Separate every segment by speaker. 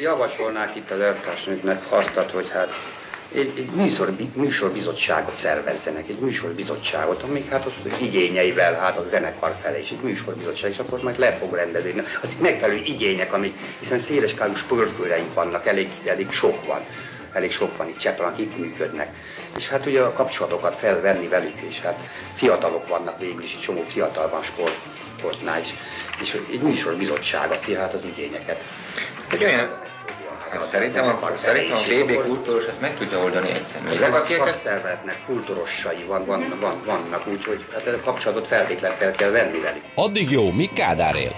Speaker 1: Javasolnák itt az elvtársnőknek azt, hogy hát egy, egy műsor, műsorbizottságot szervezzenek, egy műsorbizottságot, amik hát az igényeivel, hát a zenekar felé, és egy műsorbizottság, és akkor majd le fog rendezni. Az megfelelő igények, amik, hiszen széleskálú sportkőreink vannak, elég, elég sok van elég sok van itt Csepel, akik működnek. És hát ugye a kapcsolatokat felvenni velük, és hát fiatalok vannak végül is, egy csomó fiatal van sport, sportnál is. És egy műsorbizottság, aki hát az igényeket.
Speaker 2: Egy olyan Ja, szerintem a, szerintem a BB kultúros ezt meg tudja oldani egyszerűen.
Speaker 1: Ezek a szakszervezetnek kultúrossai van, van, van, vannak, úgyhogy hát a kapcsolatot feltétlenül fel kell venni velük.
Speaker 3: Addig jó, mi Kádár él?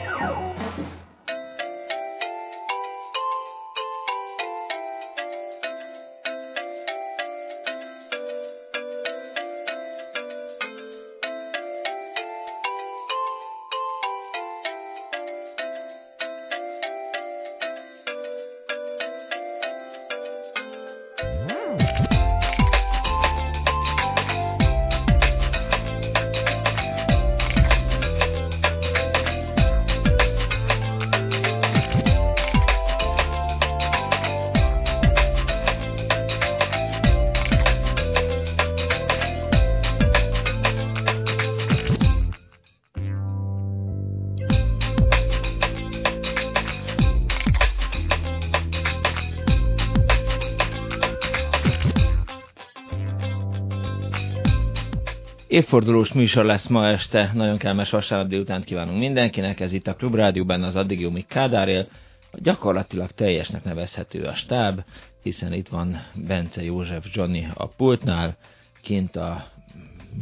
Speaker 3: Évfordulós műsor lesz ma este, nagyon kellemes vasárnap délután kívánunk mindenkinek, ez itt a Klubrádióban az addig jó Kádár él, gyakorlatilag teljesnek nevezhető a stáb, hiszen itt van Bence József Johnny a pultnál, kint a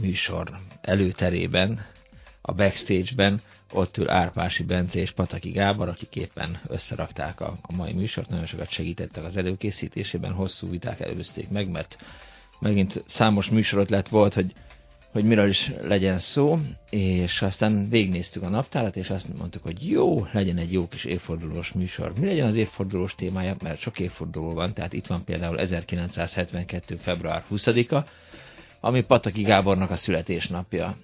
Speaker 3: műsor előterében, a backstage-ben, ott ül Árpási Bence és Pataki Gábor, akik éppen összerakták a, a mai műsort, nagyon sokat segítettek az előkészítésében, hosszú viták előzték meg, mert megint számos műsorot lett volt, hogy hogy miről is legyen szó, és aztán végignéztük a naptárat, és azt mondtuk, hogy jó, legyen egy jó kis évfordulós műsor. Mi legyen az évfordulós témája, mert sok évforduló van, tehát itt van például 1972. február 20-a, ami Pataki Gábornak a születésnapja.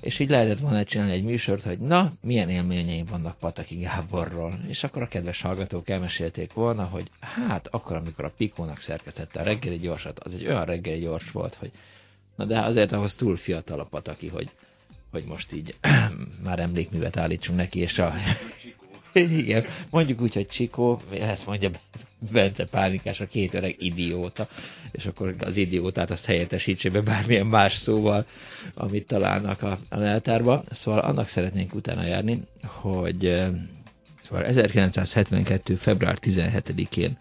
Speaker 3: És így lehetett volna csinálni egy műsort, hogy na, milyen élményeim vannak Pataki Gáborról. És akkor a kedves hallgatók elmesélték volna, hogy hát akkor, amikor a Pikónak szerkesztette a reggeli gyorsat, az egy olyan reggeli gyors volt, hogy Na de azért ahhoz túl fiatal a pataki, hogy, hogy most így már emlékművet állítsunk neki, és a... Igen, mondjuk úgy, hogy Csikó, ezt mondja Bence Pánikás, a két öreg idióta, és akkor az idiótát azt helyettesítse be bármilyen más szóval, amit találnak a, a leltárba. Szóval annak szeretnénk utána járni, hogy szóval 1972. február 17-én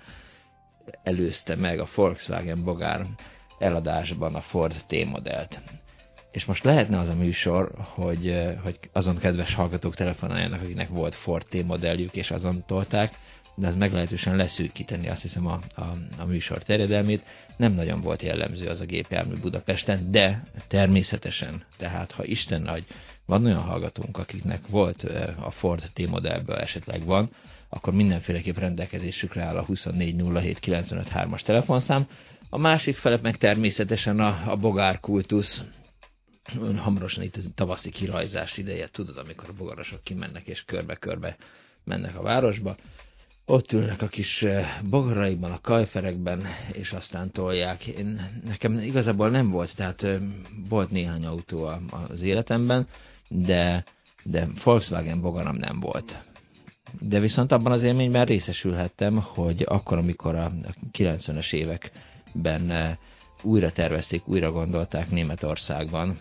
Speaker 3: előzte meg a Volkswagen Bogár eladásban a Ford T-modellt. És most lehetne az a műsor, hogy, eh, hogy azon kedves hallgatók telefonáljanak, akiknek volt Ford T-modelljük, és azon tolták, de az meglehetősen leszűkíteni azt hiszem a, a, a műsor terjedelmét. Nem nagyon volt jellemző az a gépjármű Budapesten, de természetesen, tehát ha Isten nagy, van olyan hallgatónk, akiknek volt eh, a Ford T-modellből esetleg van, akkor mindenféleképp rendelkezésükre áll a 2407953-as telefonszám, a másik fele meg természetesen a, a bogár. Hamarosan itt tavaszi kirajzás ideje, tudod, amikor a bogarosok kimennek és körbe-körbe mennek a városba. Ott ülnek a kis eh, bogaraikban, a kajferekben, és aztán tolják. Én, nekem igazából nem volt, tehát eh, volt néhány autó az életemben, de, de Volkswagen bogaram nem volt. De viszont abban az élményben részesülhettem, hogy akkor, amikor a 90-es évek ben újra tervezték, újra gondolták Németországban.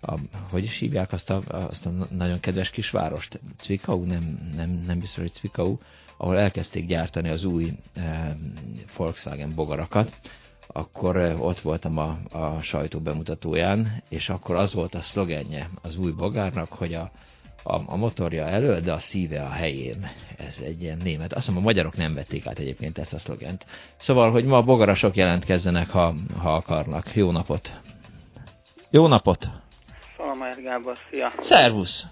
Speaker 3: A, hogy is hívják azt a, azt a nagyon kedves kisvárost? Zwickau? Nem, nem, nem biztos, hogy Zwickau, ahol elkezdték gyártani az új e, Volkswagen bogarakat, akkor ott voltam a, a sajtó bemutatóján, és akkor az volt a szlogenje az új bogárnak, hogy a, a, a motorja elő, de a szíve a helyén. Ez egy ilyen német. Azt mondom, a magyarok nem vették át egyébként ezt a szlogent. Szóval, hogy ma a bogarasok jelentkezzenek, ha, ha akarnak. Jó napot! Jó napot!
Speaker 4: Szalamár Gábor, szia!
Speaker 3: Szervusz!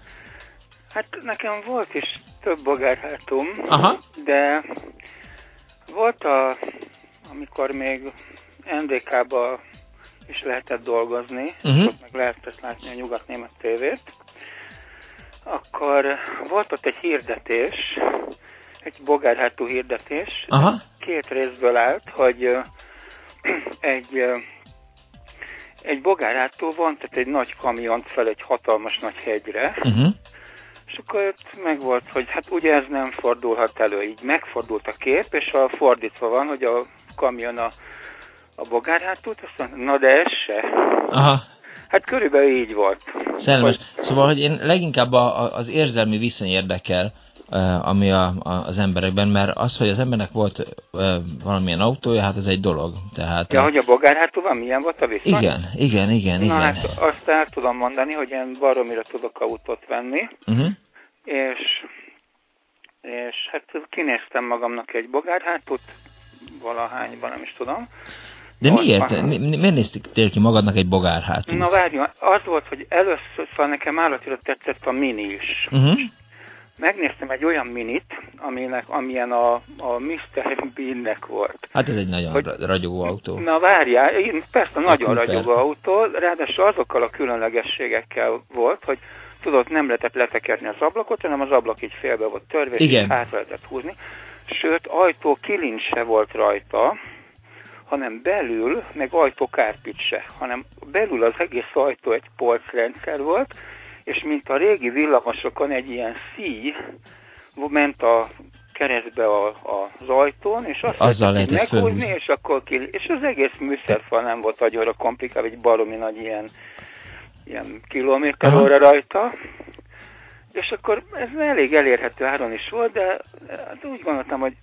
Speaker 4: Hát nekem volt is több bogárhátum,
Speaker 3: Aha.
Speaker 4: de volt a, amikor még NDK-ba is lehetett dolgozni, uh-huh. meg lehetett látni a nyugat-német tévét, akkor volt ott egy hirdetés, egy bogárhátú hirdetés.
Speaker 3: Aha.
Speaker 4: Két részből állt, hogy egy egy bogárhátú van, tehát egy nagy kamiont fel egy hatalmas nagy hegyre,
Speaker 3: uh-huh.
Speaker 4: és akkor ott meg volt, hogy hát ugye ez nem fordulhat elő, így megfordult a kép, és a fordítva van, hogy a kamion a, a bogárhátút, aztán na de ez se.
Speaker 3: Aha.
Speaker 4: Hát körülbelül így volt.
Speaker 3: Szellemes. Hogy... Szóval, hogy én leginkább a, a, az érzelmi viszony érdekel, ami a, a, az emberekben, mert az, hogy az embernek volt valamilyen autója, hát ez egy dolog. Tehát,
Speaker 4: ja, hogy a bogárhátúban milyen volt a viszony?
Speaker 3: Igen, igen, igen.
Speaker 4: Na
Speaker 3: igen.
Speaker 4: hát azt el tudom mondani, hogy én baromira tudok autót venni,
Speaker 3: uh-huh.
Speaker 4: és, és hát kinéztem magamnak egy bogárhátút, valahányban, nem is tudom,
Speaker 3: de miért? Mi, miért néztél ki magadnak egy bogárhátút?
Speaker 4: Na várjon, az volt, hogy először szóval nekem állatira tetszett a mini is.
Speaker 3: Uh-huh.
Speaker 4: Megnéztem egy olyan minit, aminek, amilyen a, a Mr. Bean-nek volt.
Speaker 3: Hát ez egy nagyon hogy, ragyogó autó.
Speaker 4: Na várjál, persze a nagyon ragyogó autó, ráadásul azokkal a különlegességekkel volt, hogy tudod, nem lehetett letekerni az ablakot, hanem az ablak így félbe volt törve, és át lehetett húzni. Sőt, ajtó kilincs se volt rajta, hanem belül, meg ajtókárpit se, hanem belül az egész ajtó egy polcrendszer volt, és mint a régi villamosokon egy ilyen szíj ment a keresztbe a, a, az ajtón, és azt
Speaker 3: Azzal lehetett
Speaker 4: meghúzni, és akkor ki, és az egész műszerfal nem volt agyonra komplikál, egy baromi nagy ilyen, ilyen kilométer óra rajta, és akkor ez elég elérhető áron is volt, de hát úgy gondoltam, hogy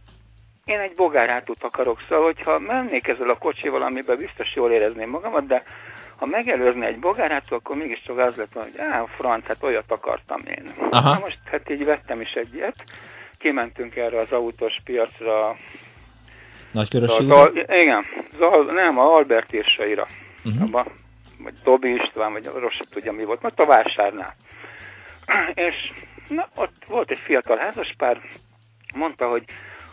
Speaker 4: én egy bogárhátút akarok, szóval hogyha mennék ezzel a kocsival, amiben biztos jól érezném magamat, de ha megelőzne egy bogárhátú, akkor mégiscsak az lett hogy á, franc, hát olyat akartam én.
Speaker 3: Aha.
Speaker 4: Na most hát így vettem is egyet, kimentünk erre az autós piacra.
Speaker 3: Nagykörös
Speaker 4: Zal, Igen, Zal, nem, a Albert írsaira.
Speaker 3: Uh-huh.
Speaker 4: Abba, vagy Dobi István, vagy rossz tudja mi volt, mert a vásárnál. És na, ott volt egy fiatal házaspár, mondta, hogy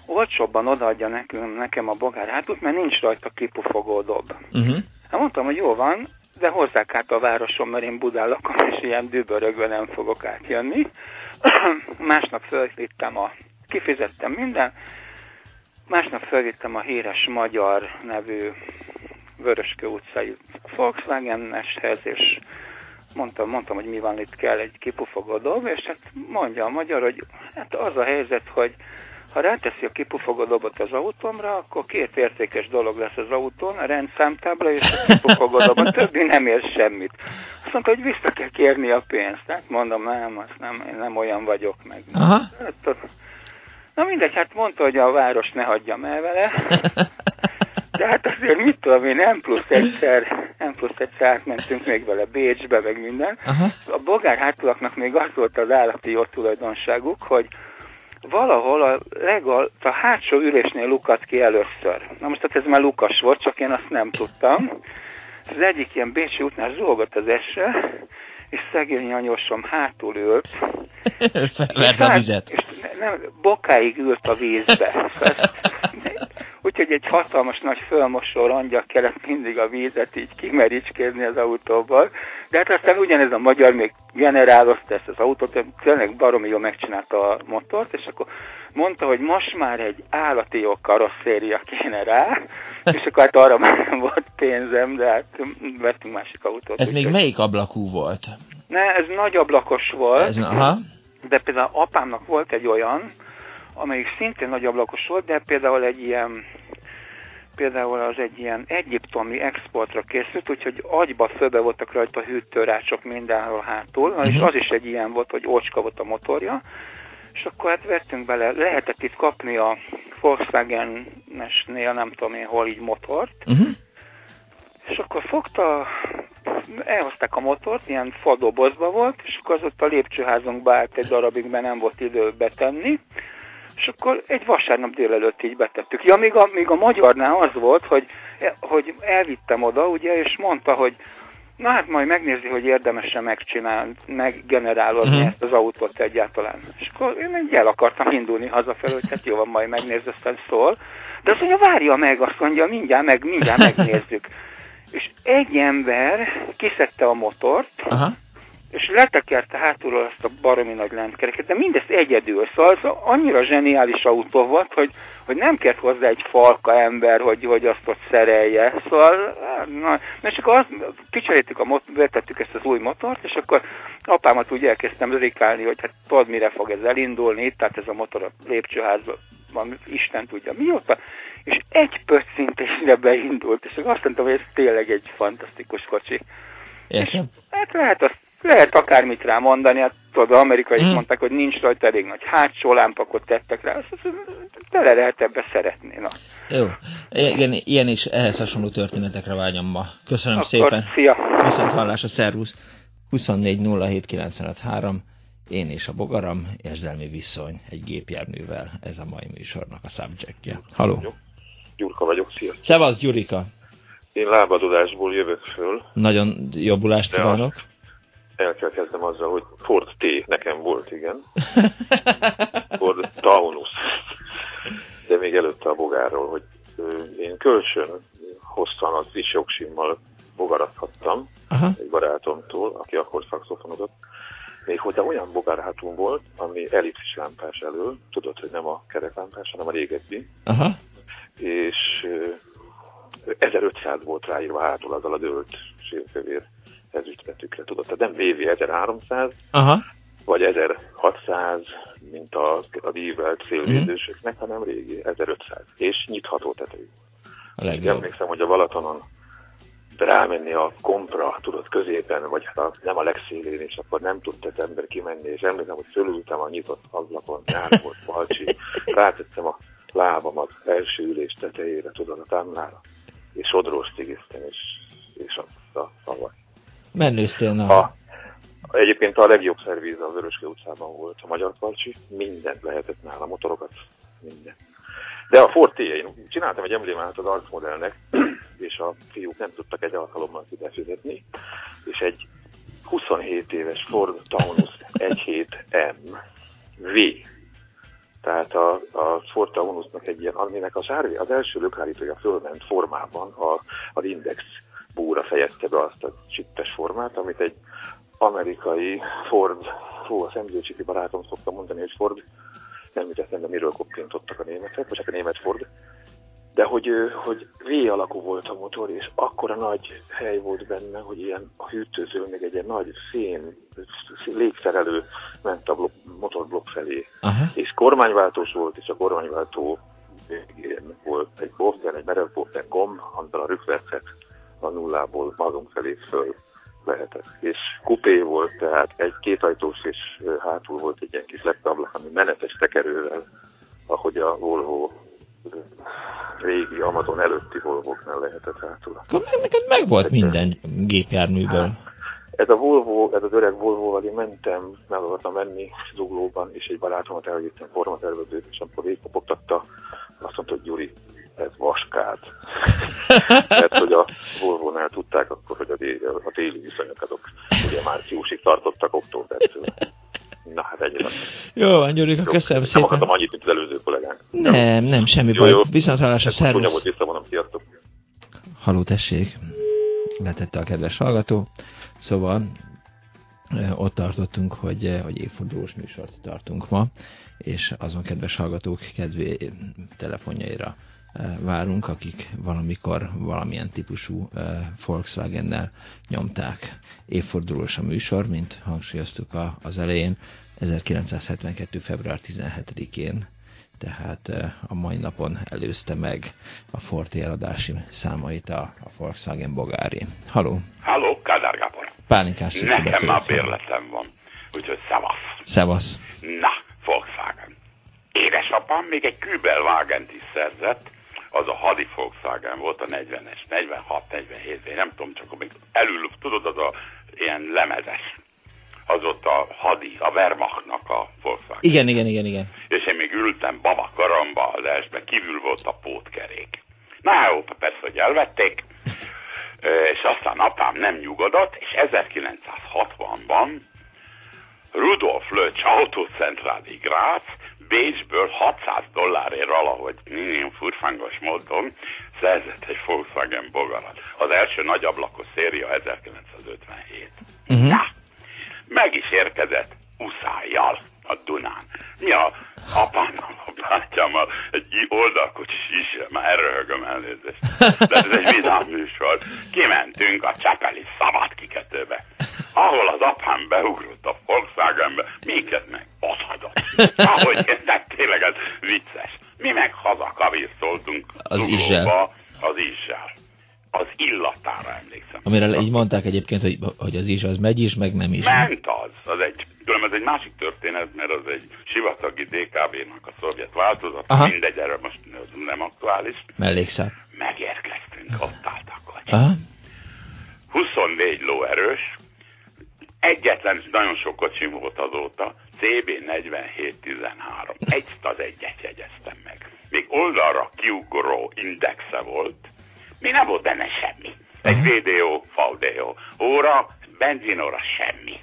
Speaker 4: olcsóbban odaadja nekünk, nekem a bogár hátút, mert nincs rajta kipufogó dob.
Speaker 3: Uh-huh.
Speaker 4: Hát mondtam, hogy jó van, de hozzák át a városon, mert én Budán lakom, és ilyen dübörögve nem fogok átjönni. Másnap fölvittem a, kifizettem minden, másnap fölvittem a híres magyar nevű Vöröskő utcai Volkswagen-eshez, és mondtam, mondtam, hogy mi van itt, kell egy kipufogó dob, és hát mondja a magyar, hogy hát az a helyzet, hogy ha ráteszi a kipufogodobot az autómra, akkor két értékes dolog lesz az autón, a rendszámtábla és a kipufogodob, a többi nem ér semmit. Azt mondta, hogy vissza kell kérni a pénzt. Hát mondom, nem, azt nem, én nem olyan vagyok meg.
Speaker 3: Aha.
Speaker 4: Hát, na mindegy, hát mondta, hogy a város ne hagyjam el vele. De hát azért mit tudom én, nem plusz egyszer, nem plusz egyszer átmentünk még vele Bécsbe, meg minden.
Speaker 3: Aha.
Speaker 4: A bogár hátulaknak még az volt az állati jó tulajdonságuk, hogy valahol a, legal, a hátsó ülésnél lukat ki először. Na most hát ez már lukas volt, csak én azt nem tudtam. Az egyik ilyen Bécsi útnál zúgott az esre, és szegény anyósom hátul ült.
Speaker 3: Felvert a vizet.
Speaker 4: És nem, bokáig ült a vízbe. Úgyhogy egy hatalmas nagy fölmosó rongya kellett mindig a vízet így kimericskézni az autóból. De hát aztán ugyanez a magyar még generálozta ezt az autót, tényleg baromi jól megcsinálta a motort, és akkor mondta, hogy most már egy állati jó karosszéria kéne rá, és akkor hát arra már nem volt pénzem, de hát vettünk másik autót.
Speaker 3: Ez még melyik ablakú volt?
Speaker 4: Ne, ez nagy ablakos volt.
Speaker 3: Ez, aha.
Speaker 4: De például apámnak volt egy olyan, amelyik szintén nagy ablakos volt, de például egy ilyen például az egy ilyen egyiptomi exportra készült, úgyhogy agyba fölbe voltak rajta hűtőrácsok mindenhol hátul, uh-huh. és az is egy ilyen volt, hogy ócska volt a motorja, és akkor hát vettünk bele, lehetett itt kapni a Volkswagen-esnél, nem tudom én hol így motort,
Speaker 3: uh-huh.
Speaker 4: és akkor fogta, elhozták a motort, ilyen fadobozba volt, és akkor az ott a lépcsőházunkba állt egy darabig, mert nem volt idő betenni, és akkor egy vasárnap délelőtt így betettük. Ja, még a, még a magyarnál az volt, hogy, hogy elvittem oda, ugye, és mondta, hogy na hát majd megnézi, hogy érdemesen megcsinálni, meggenerálozni mm. ezt az autót egyáltalán. És akkor én egy el akartam indulni hazafelé, hogy hát jó van, majd megnézni, aztán szól. De azt mondja, várja meg, azt mondja, mindjárt, meg, mindjárt megnézzük. és egy ember kiszedte a motort,
Speaker 3: Aha
Speaker 4: és letekerte hátulról azt a baromi nagy lentkereket, de mindezt egyedül, szóval az annyira zseniális autó volt, hogy, hogy nem kellett hozzá egy falka ember, hogy, hogy azt ott szerelje. Szóval, na, na és akkor azt, kicseréltük a mot- vetettük ezt az új motort, és akkor apámat úgy elkezdtem rikálni, hogy hát tudod, mire fog ez elindulni, tehát ez a motor a lépcsőházban van, Isten tudja mióta, és egy pöccintésre beindult, és azt mondtam, hogy ez tényleg egy fantasztikus kocsi.
Speaker 3: Értem.
Speaker 4: Hát lehet azt lehet akármit rá mondani, hát tudod, az amerikai hmm. mondták, hogy nincs rajta elég nagy hátsó lámpakot tettek rá, azt, tele lehet ebbe szeretni. Na.
Speaker 3: Jó, igen, ilyen is ehhez hasonló történetekre vágyom ma. Köszönöm
Speaker 4: Akkor
Speaker 3: szépen.
Speaker 4: Szia.
Speaker 3: Viszont hallásra, szervusz. 24 07 953. Én és a bogaram, érzelmi viszony egy gépjárművel. Ez a mai műsornak a subjectje. Haló.
Speaker 5: Gyurka vagyok, szia.
Speaker 3: Szevasz, Gyurika.
Speaker 5: Én lábadozásból jövök föl.
Speaker 3: Nagyon jobbulást
Speaker 5: De
Speaker 3: kívánok.
Speaker 5: El kell kezdem azzal, hogy Ford T nekem volt, igen. Ford Taunus. De még előtte a bogárról, hogy én kölcsön hosszan az is jogsimmal bogarathattam
Speaker 3: Aha.
Speaker 5: egy barátomtól, aki akkor szakszofonozott. Méghozzá olyan bogárhátunk volt, ami ellipszis lámpás elől, tudod, hogy nem a kereklámpás, hanem a régebbi,
Speaker 3: Aha.
Speaker 5: és ö, 1500 volt ráírva hátul azzal a dőlt sírkövér ezüstbetűkre, tudod, tehát nem VV 1300,
Speaker 3: Aha.
Speaker 5: vagy 1600, mint a, a dívelt szélvédősöknek, hanem régi 1500, és nyitható tetejű.
Speaker 3: A legjobb.
Speaker 5: emlékszem, hogy a Balatonon rámenni a kompra, tudod, középen, vagy hát a, nem a legszélén, és akkor nem tudta az ember kimenni, és emlékszem, hogy fölültem a nyitott ablakon, nyár volt, balcsi, rátettem a lábamat első ülés tetejére, tudod, a támlára, és sodrós cigiztem, és, és a, a szavat.
Speaker 3: Menőztél na.
Speaker 5: A, egyébként a legjobb szervíz az Öröske utcában volt a Magyar Karcsi, mindent lehetett nála, motorokat, minden. De a Ford t én csináltam egy emblémát az arcmodellnek, és a fiúk nem tudtak egy alkalommal kibefizetni, és egy 27 éves Ford Taunus 17M V. Tehát a, a Ford Taunusnak egy ilyen, aminek a sárvé, az első lökhárítója fölment formában a, az Index búra fejezte be azt a csippes formát, amit egy amerikai Ford, fú, a szemzőcsipi barátom szokta mondani, hogy Ford, nem jut eszembe, miről koppintottak a németek, vagy csak a német Ford, de hogy, hogy V alakú volt a motor, és akkora nagy hely volt benne, hogy ilyen a hűtőző, meg egy ilyen nagy szén, légszerelő ment a blok, motorblokk felé.
Speaker 3: Aha.
Speaker 5: És kormányváltós volt, és a kormányváltó volt egy bofter, egy merev bofter gomb, amivel a rükvercet a nullából magunk felé föl lehetett. És kupé volt, tehát egy kétajtós, és hátul volt egy ilyen kis leptablak, ami menetes tekerővel, ahogy a Volvo régi Amazon előtti Volvóknál lehetett hátul.
Speaker 3: Neked meg volt minden gépjárműből.
Speaker 5: Ez a Volvo, ez az öreg Volvo, én mentem, meg akartam menni zuglóban, és egy barátomat elvittem formatervezőt, és amikor végigkopogtatta, azt mondta, hogy Gyuri, ez vaskád. Mert hogy a Volvo-nál tudták akkor, hogy a, dé, a téli viszonyok azok ugye márciusig tartottak októbertől. Na hát egyre.
Speaker 3: Jó van, Gyurika, köszönöm
Speaker 5: Nem
Speaker 3: szépen.
Speaker 5: akartam annyit, mint az előző kollégánk.
Speaker 3: Nem, nem, semmi
Speaker 5: Jó,
Speaker 3: baj.
Speaker 5: jó.
Speaker 3: Viszont hallásra,
Speaker 5: Ez csúnya volt,
Speaker 3: szervusz.
Speaker 5: visszavonom, sziasztok.
Speaker 3: Haló, tessék. Letette a kedves hallgató. Szóval ott tartottunk, hogy, hogy évfordulós műsort tartunk ma, és azon kedves hallgatók kedvé telefonjaira várunk, akik valamikor valamilyen típusú Volkswagen-nel nyomták évfordulós a műsor, mint hangsúlyoztuk az elején, 1972. február 17-én tehát eh, a mai napon előzte meg a Ford eladási számait a, a Volkswagen Bogári. Haló,
Speaker 6: Halló, Kádár Gábor.
Speaker 3: pálinkás
Speaker 6: Nekem már bérletem van, úgyhogy szavasz.
Speaker 3: Szevasz.
Speaker 6: Na, Volkswagen. Édesapám még egy Kübelwagen is szerzett, az a hadi Volkswagen volt, a 40-es, 46-47, én nem tudom, csak még elül, tudod, az a ilyen lemezes. Az ott a hadi, a Wehrmachtnak a Volkswagen.
Speaker 3: Igen, igen, igen, igen.
Speaker 6: És én még ültem baba karamba az esbe, kívül volt a pótkerék. Na jó, persze, hogy elvették, és aztán apám nem nyugodott, és 1960-ban Rudolf Löcs autócentráli Grácz Bécsből 600 dollárért valahogy ilyen furfangos módon szerzett egy Volkswagen bogarat. Az első nagy ablakos széria 1957.
Speaker 3: Uh-huh.
Speaker 6: Na, meg is érkezett uszájjal a Dunán. Mi a apámmal, a bátyámmal egy oldalkocsis is, már erőhögöm elnézést. De ez egy vidám műsor. Kimentünk a Csepeli szabad kikötőbe, ahol az apám beugrott a Volkswagenbe, minket meg ott hagyott. Ahogy de tényleg ez vicces. Mi meg haza kavírzoltunk
Speaker 3: az Izsel.
Speaker 6: Az Izsel az illatára emlékszem.
Speaker 3: Amire így mondták egyébként, hogy, hogy az is, az megy is, meg nem is.
Speaker 6: Ment az. az egy, tudom, ez egy másik történet, mert az egy sivatagi DKB-nak a szovjet változat. Aha. Mindegy, erre most nem aktuális.
Speaker 3: Mellékszám.
Speaker 6: Megérkeztünk, ott álltak
Speaker 3: Aha.
Speaker 6: 24 lóerős, egyetlen, nagyon sok kocsim volt azóta, CB 4713. Egy az egyet jegyeztem meg. Még oldalra kiugró indexe volt, mi nem volt benne semmi. Egy VDO, VDO óra, benzinóra semmi.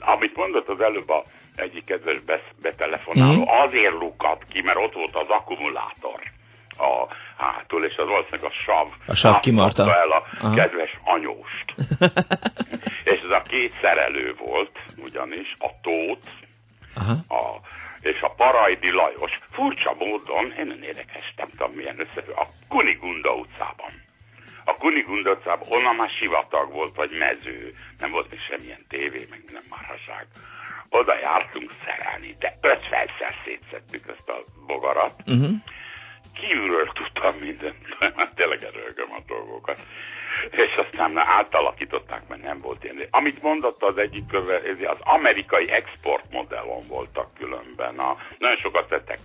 Speaker 6: Amit mondott az előbb a egyik kedves betelefonáló, mm. azért lukadt ki, mert ott volt az akkumulátor a hátul, és az valószínűleg a sav.
Speaker 3: A sav kimarta.
Speaker 6: el a Aha. kedves anyóst. és ez a két szerelő volt, ugyanis a Tóth, Aha. a, és a Parajdi Lajos. Furcsa módon, én nem érdekes, nem tudom milyen összefüggő, a Kunigunda utcában a Kunigund utcában, onnan már sivatag volt, vagy mező, nem volt még semmilyen tévé, meg minden marhaság. Oda jártunk szerelni, de ötverszer szétszettük ezt a bogarat. Uh-huh. Kívülről tudtam mindent, tényleg erőgöm a dolgokat. És aztán már átalakították, mert nem volt ilyen. Amit mondott az egyik köve, az amerikai exportmodellon voltak különben. A, nagyon sokat tettek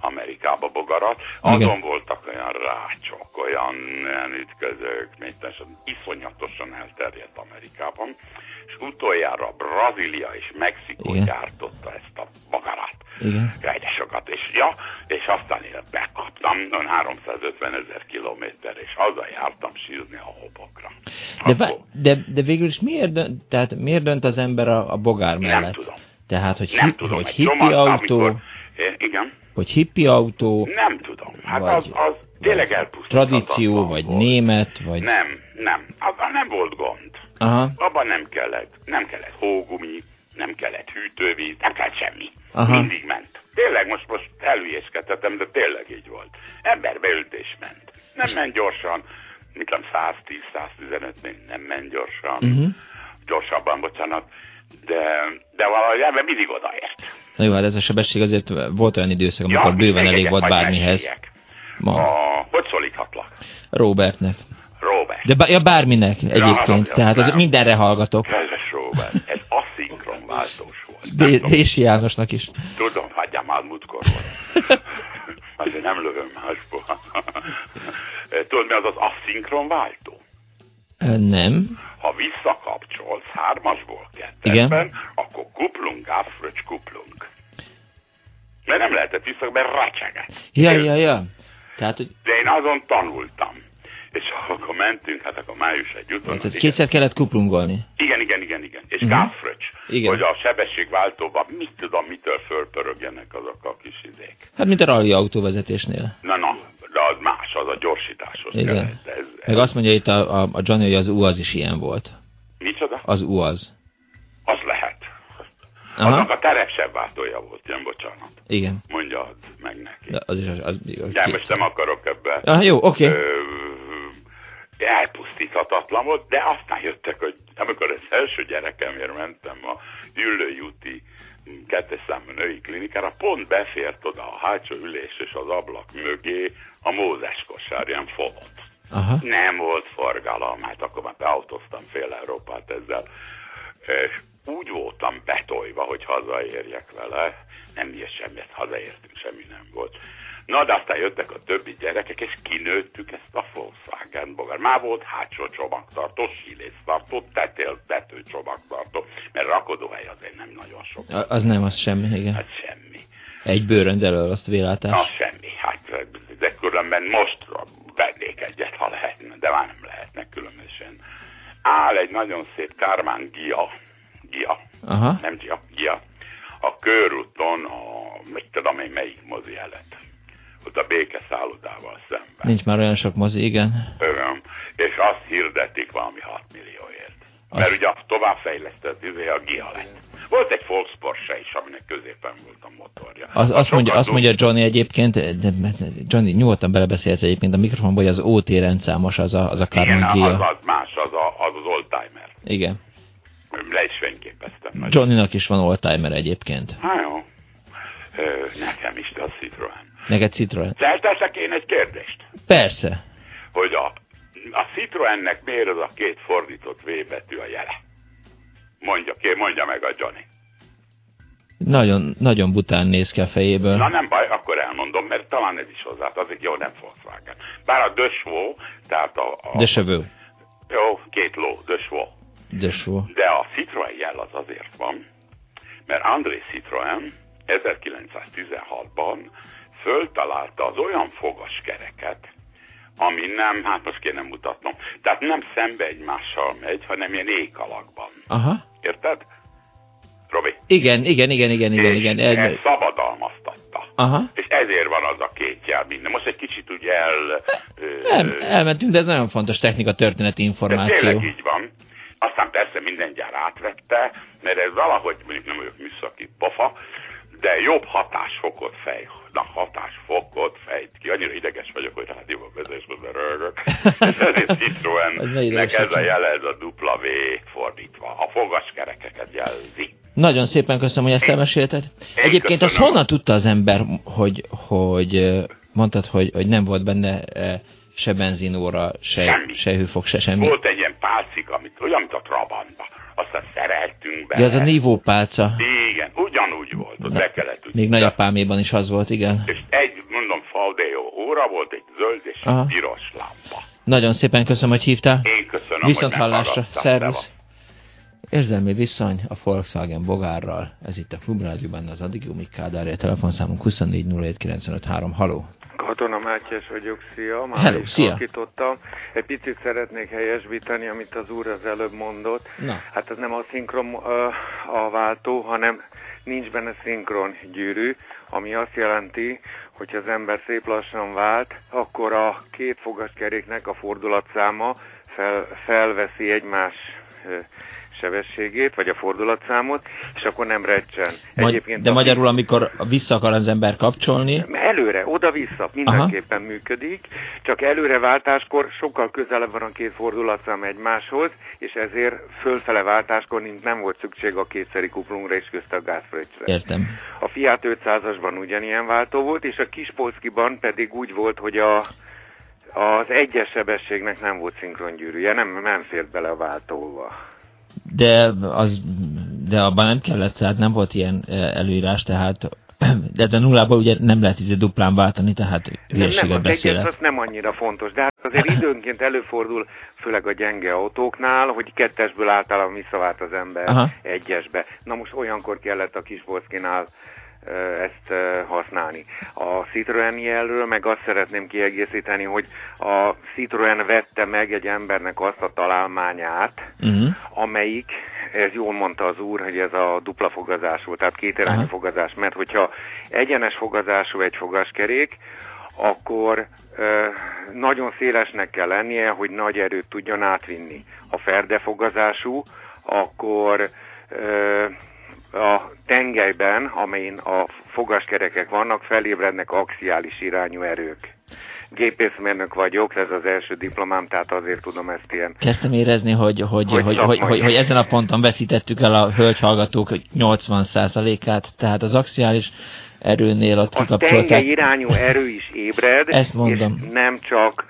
Speaker 6: Amerikába bogarat. Azon Igen. voltak olyan rácsok, olyan, olyan ütközők, mint iszonyatosan elterjedt Amerikában, és utoljára Brazília és Mexikó Igen. gyártotta ezt a bogarat. Igen. sokat. És, ja, és aztán én bekaptam 350 ezer kilométer, és hazajártam sírni a hobokra.
Speaker 3: De, Akkor... de, de végül is miért dönt, tehát miért dönt az ember a, a bogár mellett? Nem
Speaker 6: tudom.
Speaker 3: Tehát, hogy, nem hi, tudom, hogy hippi autó... Amikor,
Speaker 6: igen
Speaker 3: hogy hippi autó?
Speaker 6: Nem tudom. Hát vagy, az, az tényleg elpusztult.
Speaker 3: Tradíció, vagy volt. német, vagy...
Speaker 6: Nem, nem. Abban nem volt gond.
Speaker 3: Aha.
Speaker 6: Abban nem kellett. Nem kellett hógumi, nem kellett hűtővíz, nem kellett semmi. Aha. Mindig ment. Tényleg most, most elhülyéskedhetem, de tényleg így volt. Ember beült és ment. Nem ment gyorsan, mit tudom, 110-115 nem ment gyorsan. Uh-huh. Gyorsabban, bocsánat. De, de valahogy ebben mindig odaért.
Speaker 3: Na jó, hát ez a sebesség azért volt olyan időszak, amikor ja, bőven elég volt bármihez.
Speaker 6: Ma. A, hogy szólíthatlak?
Speaker 3: Robertnek.
Speaker 6: Robert.
Speaker 3: De ja, bárminek egyébként, ja, tehát az mindenre hallgatok.
Speaker 6: Kedves Robert, ez aszinkron váltós volt.
Speaker 3: Dési Jánosnak is.
Speaker 6: Tudom, hagyjam már múltkor volt. Azért nem lövöm másból. Tudod, mi az az aszinkron váltó?
Speaker 3: Nem.
Speaker 6: Ha visszakapcsolsz hármasból kettesben, Igen. akkor kuplunk, áfröcs kuplunk. Mert nem lehetett vissza, mert racsegett.
Speaker 3: Ja, ja, ja. Tehát, hogy...
Speaker 6: De én azon tanultam. És akkor mentünk, hát akkor május egy úton.
Speaker 3: Tehát kétszer kellett kuplungolni.
Speaker 6: Igen, igen, igen, igen. És uh-huh. gázfröcs. Igen. Hogy a sebességváltóban mit tudom, mitől fölpörögjenek azok a kis izék.
Speaker 3: Hát mint a rally autóvezetésnél.
Speaker 6: Na, na, de az más, az a gyorsításhoz Igen. Ez, ez...
Speaker 3: Meg azt mondja itt a, a, a Johnny, hogy az UAZ is ilyen volt.
Speaker 6: Micsoda?
Speaker 3: Az UAZ.
Speaker 6: Az lehet. Aha. Annak a terepsebb váltója volt, ilyen bocsánat.
Speaker 3: Igen.
Speaker 6: Mondja meg neki.
Speaker 3: De az is az, az,
Speaker 6: az De most nem akarok ebbe.
Speaker 3: Ah, jó, oké. Okay.
Speaker 6: elpusztíthatatlan volt, de aztán jöttek, hogy amikor az első gyerekemért mentem a Gyűlői úti kettes számú női klinikára, pont befért oda a hátsó ülés és az ablak mögé a Mózes kosár, ilyen folot. Aha. Nem volt forgalom, hát akkor már beautoztam fél Európát ezzel, és úgy voltam betolva, hogy hazaérjek vele, nem ilyes semmit, hazaértünk, semmi nem volt. Na, de aztán jöttek a többi gyerekek, és kinőttük ezt a Volkswagen bogár. Már volt hátsó csomagtartó, sílésztartó, tetél, tető csomagtartó, mert rakodóhely azért nem nagyon sok.
Speaker 3: A, az nem, az semmi, igen.
Speaker 6: Hát semmi.
Speaker 3: Egy bőrönd elől azt vélátás.
Speaker 6: Az semmi, hát de különben most vennék egyet, ha lehetne, de már nem lehetnek különösen. Áll egy nagyon szép Kármán Gia, Gia, Aha. nem Gia, Gia, a körúton, a, mit tudom én, melyik mozi előtt ott a békeszállodával szemben.
Speaker 3: Nincs már olyan sok mozi, igen.
Speaker 6: Igen, és azt hirdetik valami 6 millióért. Mert
Speaker 3: Azt-
Speaker 6: ugye a továbbfejlesztett izé a Gia lett. Volt egy Volks Porsche is, aminek középen volt a motorja.
Speaker 3: Az, azt, mondja, azt mondja Johnny egyébként, de, Johnny, nyugodtan belebeszélsz egyébként a mikrofonba, hogy az OT rendszámos az a, az a
Speaker 6: Igen,
Speaker 3: Carmen
Speaker 6: az,
Speaker 3: Gia.
Speaker 6: az más, az a, az, az oldtimer.
Speaker 3: Igen.
Speaker 6: Le is fényképeztem.
Speaker 3: Johnnynak is van oldtimer egyébként.
Speaker 6: Hát jó. Nekem is, de a Citroen.
Speaker 3: Neked Citroen?
Speaker 6: Felteszek én egy kérdést,
Speaker 3: Persze.
Speaker 6: hogy a, a Citroennek miért az a két fordított V betű a jele? Mondja, ké, mondja meg a Johnny.
Speaker 3: Nagyon, nagyon bután néz ki a fejéből.
Speaker 6: Na nem baj, akkor elmondom, mert talán ez is hozzá, azért jó, nem Volkswagen. Bár a Dösvó, tehát a, a
Speaker 3: De sevő.
Speaker 6: jó, két ló, Dösvó.
Speaker 3: De só.
Speaker 6: De a Citroen jel az azért van, mert André Citroen 1916-ban föltalálta az olyan fogaskereket, ami nem, hát most kéne mutatnom, tehát nem szembe egymással megy, hanem ilyen ék alakban.
Speaker 3: Aha.
Speaker 6: Érted? Robi?
Speaker 3: Igen, igen, igen, igen, igen, igen.
Speaker 6: ezt
Speaker 3: El...
Speaker 6: szabadalmaztatta.
Speaker 3: Aha.
Speaker 6: És ezért van az a két jel minden. Most egy kicsit ugye el... ö,
Speaker 3: El, elmentünk, de ez nagyon fontos technika történeti
Speaker 6: de
Speaker 3: információ.
Speaker 6: tényleg így van. Aztán persze minden gyár átvette, mert ez valahogy, mondjuk nem vagyok műszaki pofa, de jobb hatásfokot fej, na hatásfokot fejt ki. Annyira ideges vagyok, hogy rádióban vezetésben rögök. És ezért Citroennek ez a jele, ez a dupla V fordítva. A fogaskerekeket jelzi.
Speaker 3: Nagyon szépen köszönöm, hogy ezt elmesélted. Egyébként azt
Speaker 6: köszönöm.
Speaker 3: honnan tudta az ember, hogy, hogy mondtad, hogy, hogy nem volt benne se benzinóra, se,
Speaker 6: Semmi.
Speaker 3: se hőfok, se semmi.
Speaker 6: Volt egy ilyen pálcik, amit olyan, mint a Trabantba. Aztán szereltünk be.
Speaker 3: Ja, az a nívópálca.
Speaker 6: Igen, ugyanúgy volt, ott be kellett ütni.
Speaker 3: Még nagyapáméban is az volt, igen.
Speaker 6: És egy, mondom, Faldeo óra volt, egy zöld és
Speaker 3: Aha.
Speaker 6: egy piros lámpa.
Speaker 3: Nagyon szépen köszönöm, hogy hívtál.
Speaker 6: Én köszönöm,
Speaker 3: Viszont
Speaker 6: hogy
Speaker 3: hallásra. Szervusz. Érzelmi viszony a Volkswagen Bogárral. Ez itt a Klubrádióban az addig Jumik Kádárja. Telefonszámunk 24 07 953. Haló.
Speaker 7: Katona Mátyás vagyok, szia, már
Speaker 3: Hello, szia.
Speaker 7: alakítottam. Egy picit szeretnék helyesbíteni, amit az úr az előbb mondott.
Speaker 3: Na.
Speaker 7: Hát ez nem a szinkron a váltó, hanem nincs benne szinkron gyűrű, ami azt jelenti, hogy az ember szép lassan vált, akkor a két fogaskeréknek a fordulatszáma fel, felveszi egymás sebességét, vagy a fordulatszámot, és akkor nem recsen.
Speaker 3: Magy- de
Speaker 7: a-
Speaker 3: magyarul, amikor vissza akar az ember kapcsolni,
Speaker 7: Előre, oda-vissza, mindenképpen Aha. működik, csak előreváltáskor sokkal közelebb van a két fordulatszám egymáshoz, és ezért fölfele váltáskor nem volt szükség a kétszeri kuplungra és közt a gázfröccsre.
Speaker 3: értem.
Speaker 7: A Fiat 500-asban ugyanilyen váltó volt, és a Kispolszkiban pedig úgy volt, hogy a, az egyes sebességnek nem volt szinkrongyűrűje, nem, nem fért bele a váltóba.
Speaker 3: De, az, de abban nem kellett, tehát nem volt ilyen e, előírás, tehát de, de nullából ugye nem lehet izé duplán váltani, tehát
Speaker 7: Nem, nem,
Speaker 3: hülyeséget beszélek.
Speaker 7: az nem annyira fontos, de hát azért időnként előfordul, főleg a gyenge autóknál, hogy kettesből általában visszavált az ember
Speaker 3: Aha.
Speaker 7: egyesbe. Na most olyankor kellett a Kisbolszkinál ezt használni. A Citroen jelről meg azt szeretném kiegészíteni, hogy a Citroen vette meg egy embernek azt a találmányát,
Speaker 3: Uh-huh.
Speaker 7: amelyik, ez jól mondta az úr, hogy ez a dupla fogazás volt, tehát kétirányú
Speaker 3: Aha.
Speaker 7: fogazás, mert hogyha egyenes fogazású egy fogaskerék, akkor nagyon szélesnek kell lennie, hogy nagy erőt tudjon átvinni. Ha ferdefogazású, akkor a tengelyben, amelyen a fogaskerekek vannak, felébrednek axiális irányú erők. Gépészmérnök vagyok, ez az első diplomám, tehát azért tudom ezt ilyen
Speaker 3: Kezdtem érezni, hogy, hogy,
Speaker 7: Hogy
Speaker 3: hogy, hogy, hogy, hogy ezen a ponton veszítettük el a hölgyhallgatók 80%-át, tehát az axiális erőnél ott
Speaker 7: A tengely irányú erő is ébred,
Speaker 3: Ezt mondom.
Speaker 7: és nem csak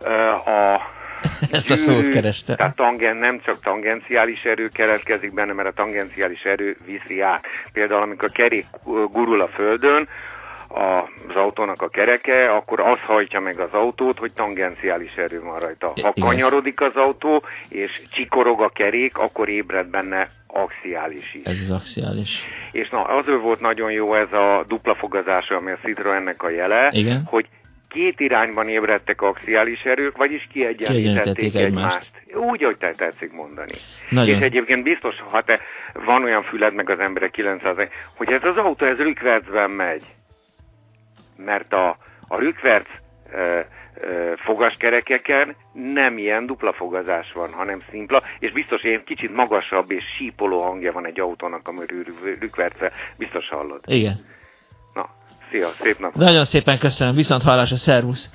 Speaker 7: uh, a
Speaker 3: Ezt a szót
Speaker 7: gyűrű,
Speaker 3: kerestem.
Speaker 7: Tehát tangen, nem csak tangenciális erő keletkezik benne, mert a tangenciális erő viszi át. Például amikor kerék gurul a földön, az autónak a kereke, akkor az hajtja meg az autót, hogy tangenciális erő van rajta. Ha kanyarodik az autó, és csikorog a kerék, akkor ébred benne axiális is.
Speaker 3: Ez az axiális.
Speaker 7: És na, azért volt nagyon jó ez a dupla fogazású, ami a Citroennek a jele,
Speaker 3: Igen.
Speaker 7: hogy két irányban ébredtek axiális erők, vagyis
Speaker 3: Kiegyenlítették egymást.
Speaker 7: egymást. Úgy, hogy te tetszik mondani.
Speaker 3: Nagyon.
Speaker 7: És egyébként biztos, ha te van olyan füled meg az emberek 900 hogy ez az autó, ez rükvercben megy. Mert a, a rükverc e, fogaskerekeken nem ilyen dupla fogazás van, hanem szimpla, és biztos ilyen kicsit magasabb és sípoló hangja van egy autónak, ami rükverce, biztos hallod.
Speaker 3: Igen.
Speaker 7: Szia, szép nap.
Speaker 3: Nagyon szépen köszönöm, viszont hallásra, szervusz!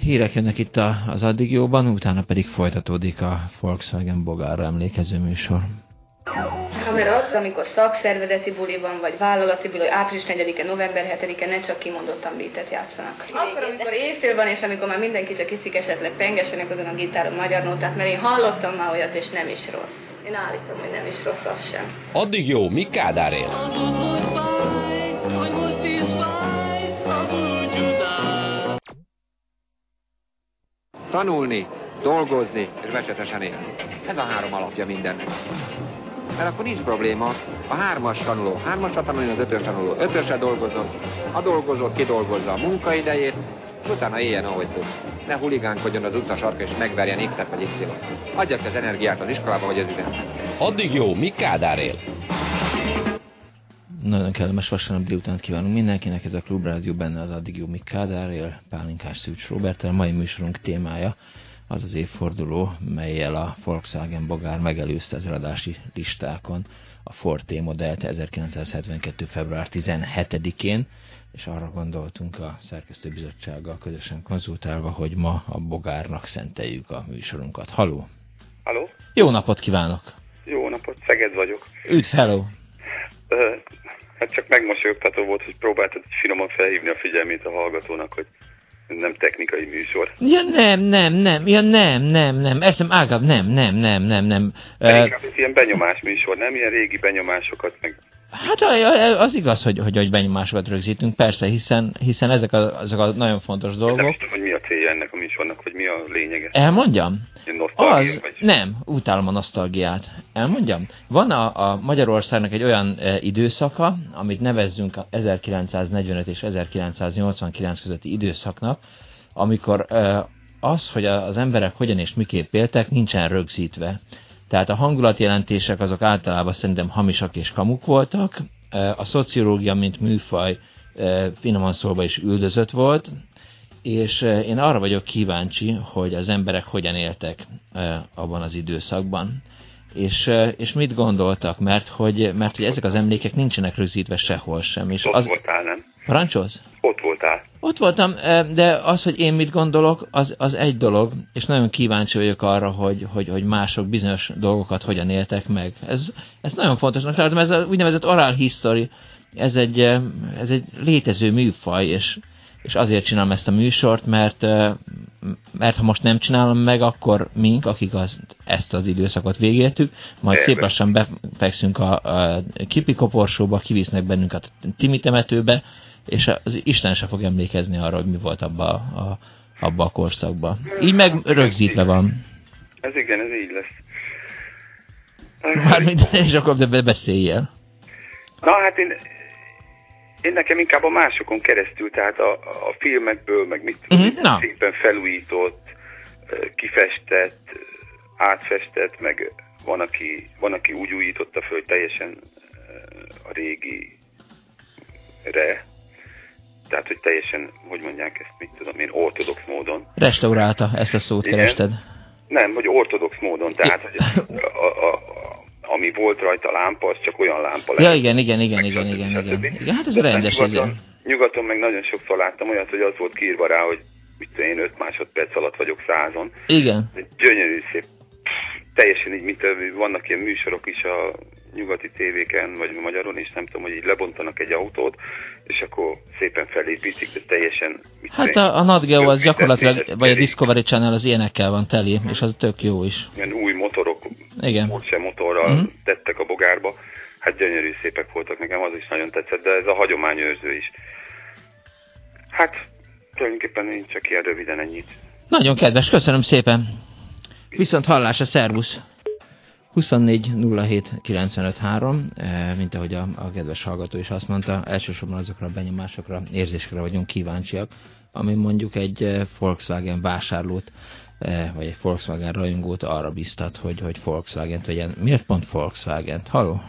Speaker 3: Hírek jönnek itt az addig jóban, utána pedig folytatódik a Volkswagen Bogárra emlékező műsor.
Speaker 8: Kamera az, amikor szakszervezeti buli van, vagy vállalati buli, április 4-e, november 7-e, ne csak kimondottan beatet játszanak. Akkor, amikor éjfél van, és amikor már mindenki csak iszik esetleg pengesenek azon a gitáron magyar nótát, mert én hallottam már olyat, és nem is rossz. Én állítom, hogy nem is rossz az sem.
Speaker 9: Addig jó, mi Kádár él?
Speaker 10: Tanulni, dolgozni és becsetesen élni. Ez a három alapja mindennek mert akkor nincs probléma. A hármas tanuló, hármasra tanulni, az ötös tanuló, ötösre dolgozom, a dolgozó kidolgozza a munkaidejét, és utána éljen, ahogy tud. Ne huligánkodjon az utas sarka, és megverjen X-et vagy Y-t. Adja az energiát az iskolába, vagy az üzembe.
Speaker 9: Addig jó, mi Kádár él?
Speaker 3: Nagyon kellemes vasárnap délután kívánunk mindenkinek, ez a Klubrádió benne az addig jó Mik Kádár él, Pálinkás Szűcs Robert, a mai műsorunk témája az az évforduló, melyel a Volkswagen Bogár megelőzte az eladási listákon a Ford T modellt 1972. február 17-én, és arra gondoltunk a szerkesztőbizottsággal közösen konzultálva, hogy ma a Bogárnak szenteljük a műsorunkat. Haló!
Speaker 11: Haló!
Speaker 3: Jó napot kívánok!
Speaker 11: Jó napot, Szeged vagyok.
Speaker 3: Üdv, hello!
Speaker 11: Hát csak megmosolyogtató volt, hogy próbáltad finoman felhívni a figyelmét a hallgatónak, hogy nem technikai műsor.
Speaker 3: Ja nem, nem, nem, ja nem, nem, nem, eszem ágabb, nem, nem, nem, nem, nem.
Speaker 11: uh, ilyen benyomás műsor, nem ilyen régi benyomásokat, meg
Speaker 3: Hát az igaz, hogy, hogy, hogy benyomásokat rögzítünk, persze, hiszen, hiszen ezek, a, ezek a nagyon fontos dolgok. Nem
Speaker 11: tudom, hogy mi a célja ennek a műsornak, hogy mi a lényege.
Speaker 3: Elmondjam?
Speaker 11: Az,
Speaker 3: vagy? nem, utálom a nosztalgiát. Elmondjam? Van a, a Magyarországnak egy olyan e, időszaka, amit nevezzünk a 1945 és 1989 közötti időszaknak, amikor e, az, hogy az emberek hogyan és miképp éltek, nincsen rögzítve. Tehát a hangulatjelentések azok általában szerintem hamisak és kamuk voltak, a szociológia, mint műfaj finoman szólva is üldözött volt, és én arra vagyok kíváncsi, hogy az emberek hogyan éltek abban az időszakban. És, és mit gondoltak, mert hogy, mert hogy ezek az emlékek nincsenek rögzítve sehol sem. És
Speaker 11: Ott az... voltál, nem?
Speaker 3: Parancsolsz?
Speaker 11: Ott voltál.
Speaker 3: Ott voltam, de az, hogy én mit gondolok, az, az egy dolog, és nagyon kíváncsi vagyok arra, hogy, hogy, hogy mások bizonyos dolgokat hogyan éltek meg. Ez, ez nagyon fontosnak tartom, ez a úgynevezett oral history, ez egy, ez egy létező műfaj, és, és azért csinálom ezt a műsort, mert, mert ha most nem csinálom meg, akkor mink, akik az, ezt az időszakot végéltük, majd szép lassan befekszünk a, a kipi koporsóba, kivisznek bennünket a Timi temetőbe, és az Isten se fog emlékezni arra, hogy mi volt abba a, abba a korszakban. Így meg rögzítve van.
Speaker 11: Ez igen, ez így lesz.
Speaker 3: Mármint, és akkor beszéljél.
Speaker 11: Na hát én, én nekem inkább a másokon keresztül, tehát a, a filmekből, meg mit tudom, na. szépen felújított, kifestett, átfestett, meg van aki, van, aki úgy újította föl teljesen a régi re, tehát, hogy teljesen, hogy mondják ezt, mit tudom én, ortodox módon.
Speaker 3: Restaurálta, ezt a szót Igen. kerested.
Speaker 11: Nem, hogy ortodox módon, tehát, hogy a, a, a, ami volt rajta lámpa, az csak olyan lámpa
Speaker 3: lehet. Ja, igen, igen, igen, igen, igen, igen, igen. Hát ez rendes
Speaker 11: nyugaton, nyugaton meg nagyon sokszor láttam olyat, hogy az volt kiírva rá, hogy mit tudom én, 5 másodperc alatt vagyok százon.
Speaker 3: Igen.
Speaker 11: Gyönyörű szép. Teljesen így, mint vannak ilyen műsorok is a nyugati tévéken, vagy magyaron is, nem tudom, hogy így lebontanak egy autót, és akkor szépen felépítik, de teljesen...
Speaker 3: Hát a, a NatGeo az gyakorlatilag, vagy a Discovery Channel az ilyenekkel van teli, és az tök jó is.
Speaker 11: Ilyen új motorok,
Speaker 3: Igen.
Speaker 11: Porsche motorral uh-huh. tettek a bogárba. Hát gyönyörű szépek voltak, nekem az is nagyon tetszett, de ez a hagyományőrző is. Hát, tulajdonképpen én csak ilyen röviden ennyit.
Speaker 3: Nagyon kedves, köszönöm szépen. Viszont hallásra, szervusz! 24 07 95 3, mint ahogy a, a kedves hallgató is azt mondta, elsősorban azokra a benyomásokra, érzésekre vagyunk kíváncsiak, ami mondjuk egy eh, Volkswagen vásárlót, eh, vagy egy Volkswagen rajongót arra biztat, hogy, hogy Volkswagen-t vegyen. Miért pont Volkswagen-t? Halló?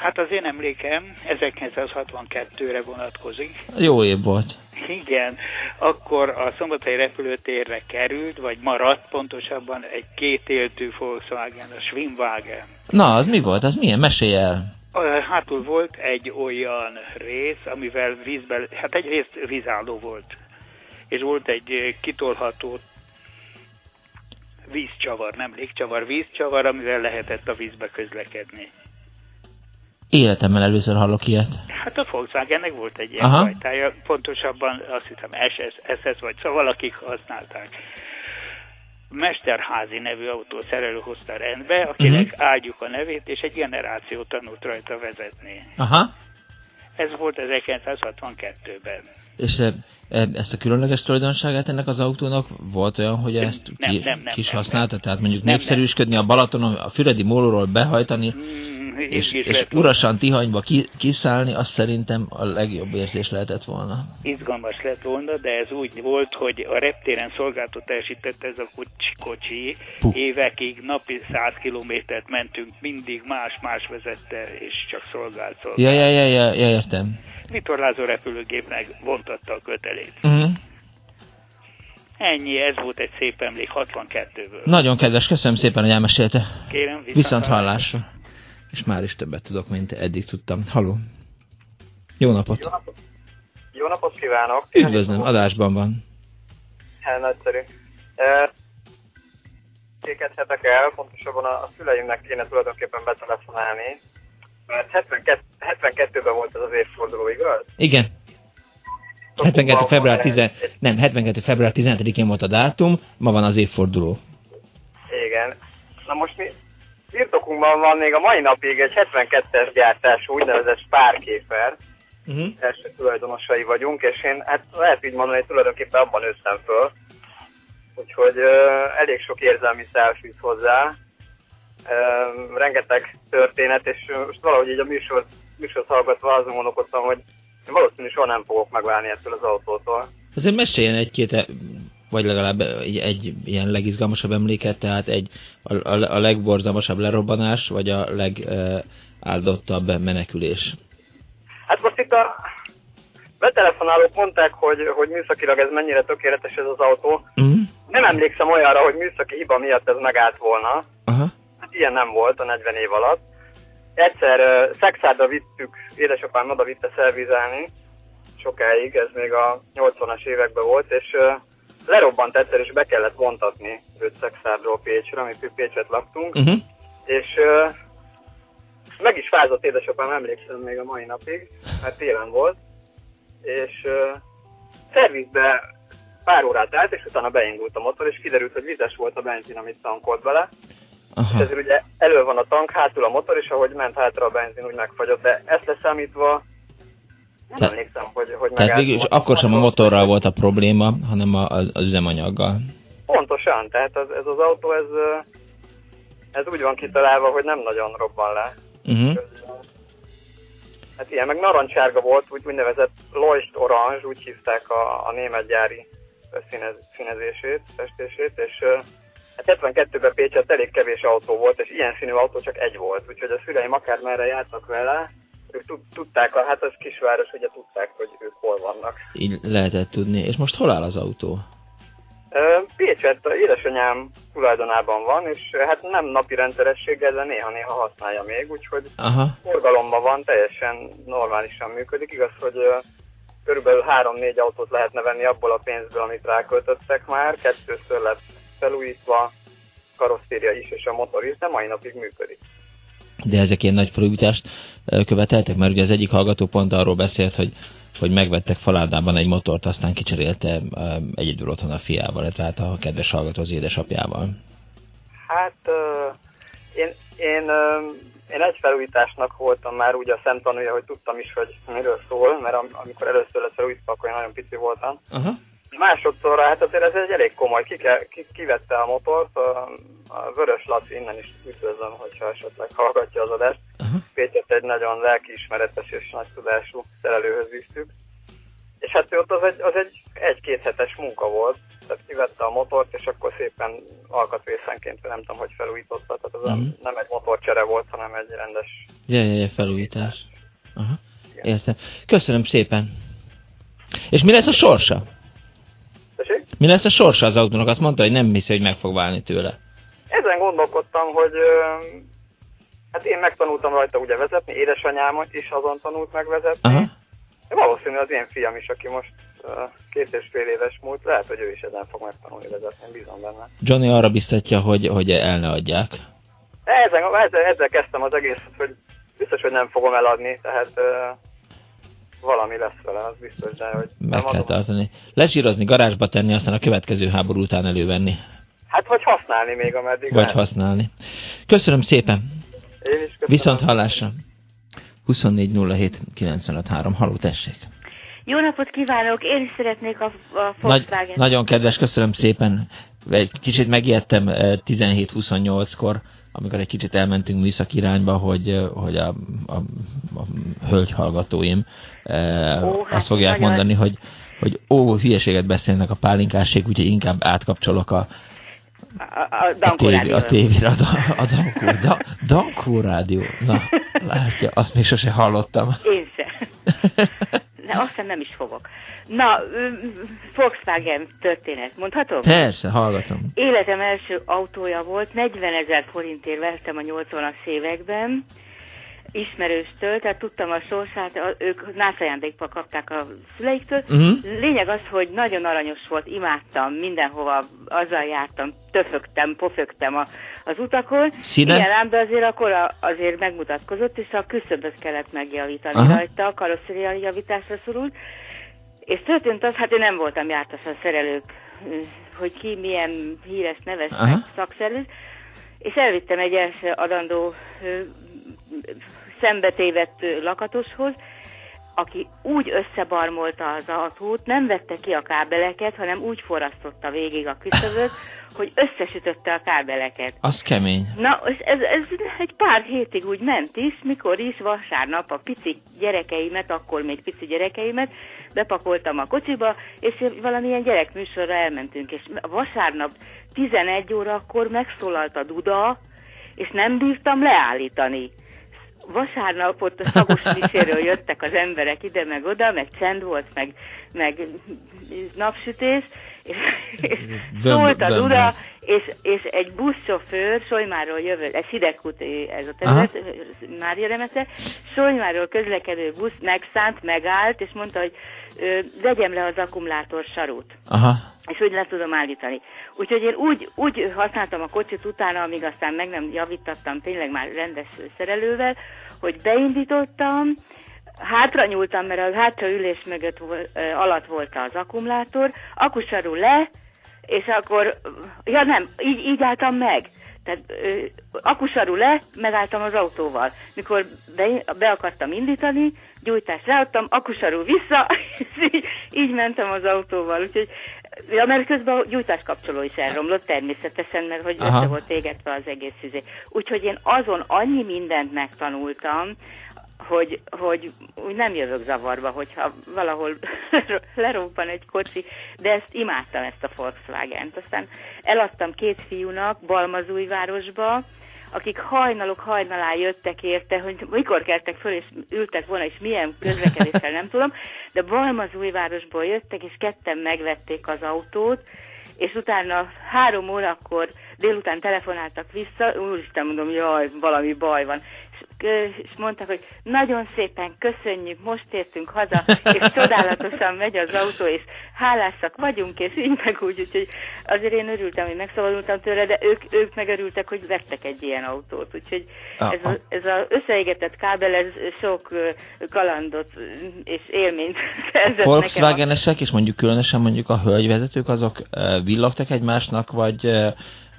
Speaker 12: Hát az én emlékem 1962-re vonatkozik.
Speaker 3: Jó év volt.
Speaker 12: Igen, akkor a szombathely repülőtérre került, vagy maradt pontosabban egy kétéltű Volkswagen, a Schwimmwagen.
Speaker 3: Na, az mi volt? Az milyen? Mesélj el.
Speaker 12: Hátul volt egy olyan rész, amivel vízbe, hát egy rész vízálló volt. És volt egy kitolható vízcsavar, nem légcsavar, vízcsavar, amivel lehetett a vízbe közlekedni.
Speaker 3: Életemben először hallok ilyet.
Speaker 12: Hát a Volkswagennek volt egy ilyen Aha. fajtája, pontosabban azt hiszem SS, SS vagy szóval akik használták. Mesterházi nevű autószerelő hozta rendbe, akinek uh-huh. áldjuk a nevét, és egy generáció tanult rajta vezetni.
Speaker 3: Aha.
Speaker 12: Ez volt 1962-ben.
Speaker 3: És ezt a különleges tulajdonságát ennek az autónak volt olyan, hogy ezt nem, ki, nem, nem, kis nem, használta? Nem. Tehát mondjuk nem, népszerűsködni nem. a Balatonon, a Füredi Mólóról behajtani, és, és urasan Tihanyba ki, kiszállni, azt szerintem a legjobb érzés lehetett volna.
Speaker 12: Izgalmas lett volna, de ez úgy volt, hogy a reptéren szolgáltat teljesített ez a kocsi, kocsi. évekig napi 100 kilométert mentünk, mindig más-más vezette, és csak szolgált szolgált.
Speaker 3: Ja, ja, ja, ja, ja értem.
Speaker 12: Vitorlázó repülőgépnek vontatta a kötelét.
Speaker 3: Uh-huh.
Speaker 12: Ennyi, ez volt egy szép emlék 62-ből.
Speaker 3: Nagyon kedves, köszönöm szépen, hogy elmesélte.
Speaker 12: Kérem, viszont,
Speaker 3: viszont hallásra és már is többet tudok, mint eddig tudtam. Haló! Jó napot!
Speaker 13: Jó napot, Jó napot kívánok!
Speaker 3: Üdvözlöm, adásban van.
Speaker 13: Hát, nagyszerű. Kékedhetek el, pontosabban a, a szüleimnek kéne tulajdonképpen betelefonálni, mert 72, 72-ben volt ez az évforduló, igaz?
Speaker 3: Igen. 72. február 10, nem, 72. február 17-én volt a dátum, ma van az évforduló.
Speaker 13: Igen. Na most mi, birtokunkban van még a mai napig egy 72-es gyártású úgynevezett spárkéfer, uh-huh. első tulajdonosai vagyunk, és én hát lehet így mondani, hogy tulajdonképpen abban nőttem föl, úgyhogy uh, elég sok érzelmi szál fűz hozzá, uh, rengeteg történet, és most valahogy így a műsor, műsor hallgatva azon gondolkodtam, hogy valószínűleg soha nem fogok megválni ettől az autótól.
Speaker 3: Azért meséljen egy-két vagy legalább egy, egy ilyen legizgalmasabb emléket, tehát egy a, a, a legborzalmasabb lerobbanás, vagy a legáldottabb menekülés?
Speaker 13: Hát most itt a betelefonálók mondták, hogy, hogy műszakilag ez mennyire tökéletes ez az autó. Uh-huh. Nem emlékszem olyanra, hogy műszaki hiba miatt ez megállt volna.
Speaker 3: Uh-huh.
Speaker 13: Hát ilyen nem volt a 40 év alatt. Egyszer uh, Szexárdra vittük, édesapám oda vitte szervizelni, sokáig, ez még a 80-as években volt, és uh, lerobbant egyszer, és be kellett vontatni őt Szexárdról Pécsre, ami Pécset laktunk,
Speaker 3: uh-huh.
Speaker 13: és uh, meg is fázott édesapám, emlékszem még a mai napig, mert télen volt, és uh, szervizbe pár órát állt, és utána beindult a motor, és kiderült, hogy vizes volt a benzin, amit tankolt bele.
Speaker 3: Aha.
Speaker 13: És ezért ugye elő van a tank, hátul a motor, és ahogy ment hátra a benzin, úgy megfagyott, de ezt leszámítva nem Te, emlékszem, hogy, hogy
Speaker 3: Tehát végül is akkor sem a motorral volt a probléma, hanem a, az, az üzemanyaggal.
Speaker 13: Pontosan, tehát ez, ez az autó, ez, ez úgy van kitalálva, hogy nem nagyon robban le.
Speaker 3: Uh-huh.
Speaker 13: Hát ilyen, meg narancsárga volt, úgy úgynevezett Loist Orange, úgy hívták a, a német gyári színez, színezését, festését, és hát 72-ben Pécset elég kevés autó volt, és ilyen színű autó csak egy volt, úgyhogy a szüleim akármerre jártak vele, ők tudták, hát az kisváros, ugye tudták, hogy ők hol vannak.
Speaker 3: Így lehetett tudni. És most hol áll az autó?
Speaker 13: Pécset a édesanyám tulajdonában van, és hát nem napi rendszerességgel, de néha-néha használja még, úgyhogy
Speaker 3: Aha.
Speaker 13: forgalomban van, teljesen normálisan működik. Igaz, hogy körülbelül három-négy autót lehetne venni abból a pénzből, amit ráköltöttek már, kettőször lett felújítva, karosszéria is és a motor is, de mai napig működik
Speaker 3: de ezek ilyen nagy felújítást követeltek, mert ugye az egyik hallgató pont arról beszélt, hogy hogy megvettek falárdában egy motort, aztán kicserélte egyedül otthon a fiával, tehát a kedves hallgató az édesapjával.
Speaker 13: Hát én, én, én egy felújításnak voltam már úgy a szemtanúja, hogy tudtam is, hogy miről szól, mert amikor először lesz felújítva, akkor én nagyon pici voltam.
Speaker 3: Uh-huh.
Speaker 13: Másodszorra, hát azért ez egy elég komoly, ki, ki, kivette a motort, a, Vörös Laci innen is üdvözlöm, hogyha esetleg hallgatja az adást.
Speaker 3: Uh-huh.
Speaker 13: Pécset egy nagyon lelkiismeretes és nagy tudású szerelőhöz visszük. és hát ott az egy, az egy egy-két hetes munka volt, tehát kivette a motort, és akkor szépen alkatrészenként, nem tudom, hogy felújította, tehát az uh-huh. nem egy motorcsere volt, hanem egy rendes...
Speaker 3: Ja, ja, ja felújítás. Aha. Értem. Köszönöm szépen. És mi lesz a sorsa?
Speaker 13: Tessék?
Speaker 3: Mi lesz a sorsa az autónak? Azt mondta, hogy nem hiszi, hogy meg fog válni tőle.
Speaker 13: Ezen gondolkodtam, hogy hát én megtanultam rajta ugye vezetni, édesanyám is azon tanult megvezetni. Aha. Valószínű az én fiam is, aki most két és fél éves múlt, lehet, hogy ő is ezen fog megtanulni vezetni, bízom benne.
Speaker 3: Johnny arra biztatja, hogy, hogy el ne adják.
Speaker 13: Ezzel, ezzel, ezzel kezdtem az egészet, hogy biztos, hogy nem fogom eladni, tehát uh, valami lesz vele, az biztos, de hogy
Speaker 3: Meg kell tartani. Lezsírozni, garázsba tenni, aztán a következő háború után elővenni.
Speaker 13: Hát, vagy használni még, ameddig
Speaker 3: Vagy lehet. használni. Köszönöm szépen.
Speaker 13: Én is köszönöm.
Speaker 3: Viszont hallásra. 24 Haló, tessék.
Speaker 14: Jó napot kívánok, én is szeretnék a, a Volkswagen.
Speaker 3: Nagy, nagyon kedves, köszönöm szépen. Egy kicsit megijedtem 17-28-kor, eh, amikor egy kicsit elmentünk műszak irányba, hogy, eh, hogy a, a, a hölgy hallgatóim eh, ó, hát azt fogják nagyon... mondani, hogy, hogy ó, hülyeséget beszélnek a pálinkáség, úgyhogy inkább átkapcsolok a,
Speaker 14: a, a Dankó a, tévé,
Speaker 3: a tévére, a, a Dankó, da, Dankó rádió. Na, látja, azt még sose hallottam.
Speaker 14: Én se. De azt hiszem nem is fogok. Na, Volkswagen történet, mondhatom?
Speaker 3: Persze, hallgatom.
Speaker 14: Életem első autója volt, 40 ezer forintért vettem a 80-as években, ismerőstől, tehát tudtam a sorsát, ők nászajándékba kapták a szüleiktől. Uh-huh. Lényeg az, hogy nagyon aranyos volt, imádtam, mindenhova azzal jártam, töfögtem, pofögtem a, az utakon.
Speaker 3: Színe?
Speaker 14: Igen, ám, de azért akkor a, azért megmutatkozott, és a küszöböt kellett megjavítani uh-huh. rajta, a karosszéria javításra szorult. És történt az, hát én nem voltam jártas a szerelők, hogy ki milyen híres neves uh-huh. szakszervezet, és elvittem egy első adandó szembetévett lakatoshoz, aki úgy összebarmolta az autót, nem vette ki a kábeleket, hanem úgy forrasztotta végig a küszöböt, hogy összesütötte a kábeleket.
Speaker 3: Az kemény.
Speaker 14: Na, ez, ez, ez egy pár hétig úgy ment is, mikor is vasárnap a pici gyerekeimet, akkor még pici gyerekeimet bepakoltam a kocsiba, és valamilyen gyerekműsorra elmentünk, és vasárnap 11 órakor megszólalt a duda, és nem bírtam leállítani vasárnap ott a szagos miséről jöttek az emberek ide meg oda, meg csend volt, meg, meg napsütés, és, és szólt az ura, és, és egy buszsofőr, Solymáról jövő, ez hidegkút ez a terület, Mária Remete, Solymáról közlekedő busz megszánt, megállt, és mondta, hogy ö, vegyem le az akkumulátor sarút.
Speaker 3: Aha.
Speaker 14: És úgy le tudom állítani. Úgyhogy én úgy, úgy használtam a kocsit utána, amíg aztán meg nem javítattam tényleg már rendes szerelővel, hogy beindítottam, hátra nyúltam, mert a hátra ülés mögött volt, alatt volt az akkumulátor, akusarú le, és akkor, ja nem, így, így álltam meg. Tehát akusarú le, megálltam az autóval. Mikor be, be akartam indítani, gyújtást ráadtam, akusarú vissza, és így, így mentem az autóval. Úgyhogy, ja, mert közben a gyújtáskapcsoló is elromlott természetesen, mert hogy Aha. össze volt égetve az egész üzé. Úgyhogy én azon annyi mindent megtanultam, hogy, hogy úgy nem jövök zavarba, hogyha valahol lerobban egy kocsi, de ezt imádtam, ezt a Volkswagen-t. Aztán eladtam két fiúnak Balmazújvárosba, akik hajnalok hajnalá jöttek érte, hogy mikor keltek föl, és ültek volna, és milyen közlekedéssel nem tudom, de Balmazújvárosból jöttek, és ketten megvették az autót, és utána három órakor délután telefonáltak vissza, úristen mondom, jaj, valami baj van és mondták, hogy nagyon szépen köszönjük, most értünk haza, és csodálatosan megy az autó, és hálásak vagyunk, és így meg úgy, úgyhogy azért én örültem, hogy megszabadultam tőle, de ők, ők meg örültek, hogy vettek egy ilyen autót, úgyhogy ez, a, ez az összeégetett kábel, ez sok kalandot és élményt szerzett
Speaker 3: Volkswagenesek, és mondjuk különösen mondjuk a hölgyvezetők, azok villogtak egymásnak, vagy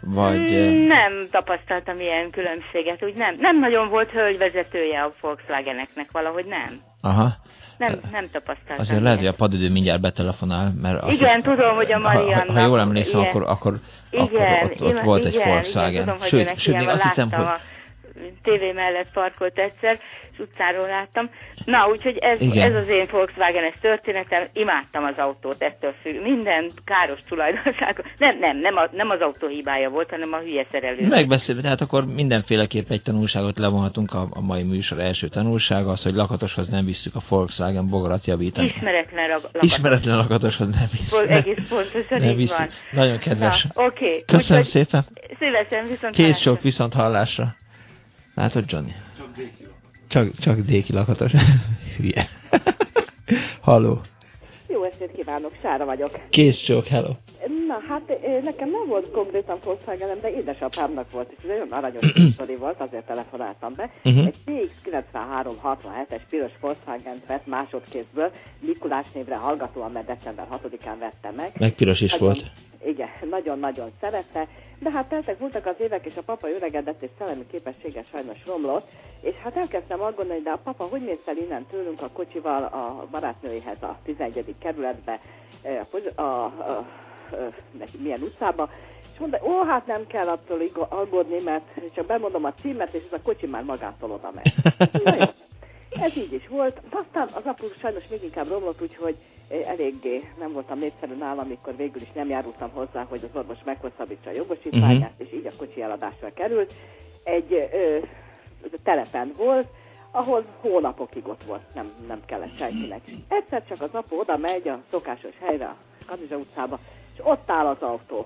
Speaker 3: vagy...
Speaker 14: Mm, nem tapasztaltam ilyen különbséget, úgy nem. Nem nagyon volt hölgyvezetője a Volkswageneknek, valahogy nem.
Speaker 3: Aha.
Speaker 14: Nem, nem tapasztaltam.
Speaker 3: Azért ilyen. lehet, hogy a padidő mindjárt betelefonál, mert...
Speaker 14: Igen, hisz, tudom, hogy a Mariannak...
Speaker 3: Ha, ha jól emlékszem, igen. akkor, akkor, igen, akkor ott, ott, volt igen, egy Volkswagen. Igen, tudom,
Speaker 14: sőt, sőt még azt hiszem, hogy... Tévé mellett parkolt egyszer, és utcáról láttam. Na, úgyhogy ez, ez az én volkswagen ez történetem, imádtam az autót ettől függ. Minden káros tulajdonság. Nem, nem, nem, a, nem az autó hibája volt, hanem a hülye szerelő.
Speaker 3: Megbeszélve, tehát akkor mindenféleképp egy tanulságot levonhatunk a, a mai műsor első tanulsága, az, hogy lakatoshoz nem visszük a Volkswagen bogarat javítani.
Speaker 14: Ismeretlen, lakatos.
Speaker 3: Ismeretlen lakatoshoz nem visszük.
Speaker 14: Egész pontosan nem így van.
Speaker 3: Nagyon kedves.
Speaker 14: Oké. Okay.
Speaker 3: Köszönöm Úgyhogy szépen.
Speaker 14: Szívesen, viszont
Speaker 3: Kész sok viszont hallásra. Látod, Johnny? Csak déki. Csak, csak déki lakatos. Hülye. Halló.
Speaker 15: Jó estét kívánok, Sára vagyok.
Speaker 3: Kész sok, hello.
Speaker 15: Na, hát nekem nem volt konkrétan Volkswagen, de édesapámnak volt, és ez nagyon aranyos sztori volt, azért telefonáltam be. Uh-huh. Egy CX-93 67-es piros Volkswagen vett másodkézből, Mikulás névre hallgatóan, mert december 6-án vette meg.
Speaker 3: Meg piros is nagyon, volt.
Speaker 15: Igen, nagyon-nagyon szerette, de hát teltek voltak az évek, és a papa öregedett, és szellemi képessége sajnos romlott, és hát elkezdtem aggódni, de a papa hogy mész el innen tőlünk a kocsival a barátnőihez a 11. kerületbe, a, a, a neki milyen utcába, és mondta, ó, hát nem kell attól aggódni, mert csak bemondom a címet, és ez a kocsi már magától oda megy. Ez így is volt. Aztán az apu sajnos még inkább romlott, úgyhogy eléggé nem voltam népszerű nálam, amikor végül is nem járultam hozzá, hogy az orvos meghosszabbítsa a jogosítványát, uh-huh. és így a kocsi eladásra került. Egy ö, telepen volt, ahol hónapokig ott volt, nem, nem kellett senkinek. Egyszer csak az apu oda megy a szokásos helyre, a Kanizsa utcába, és ott áll az autó.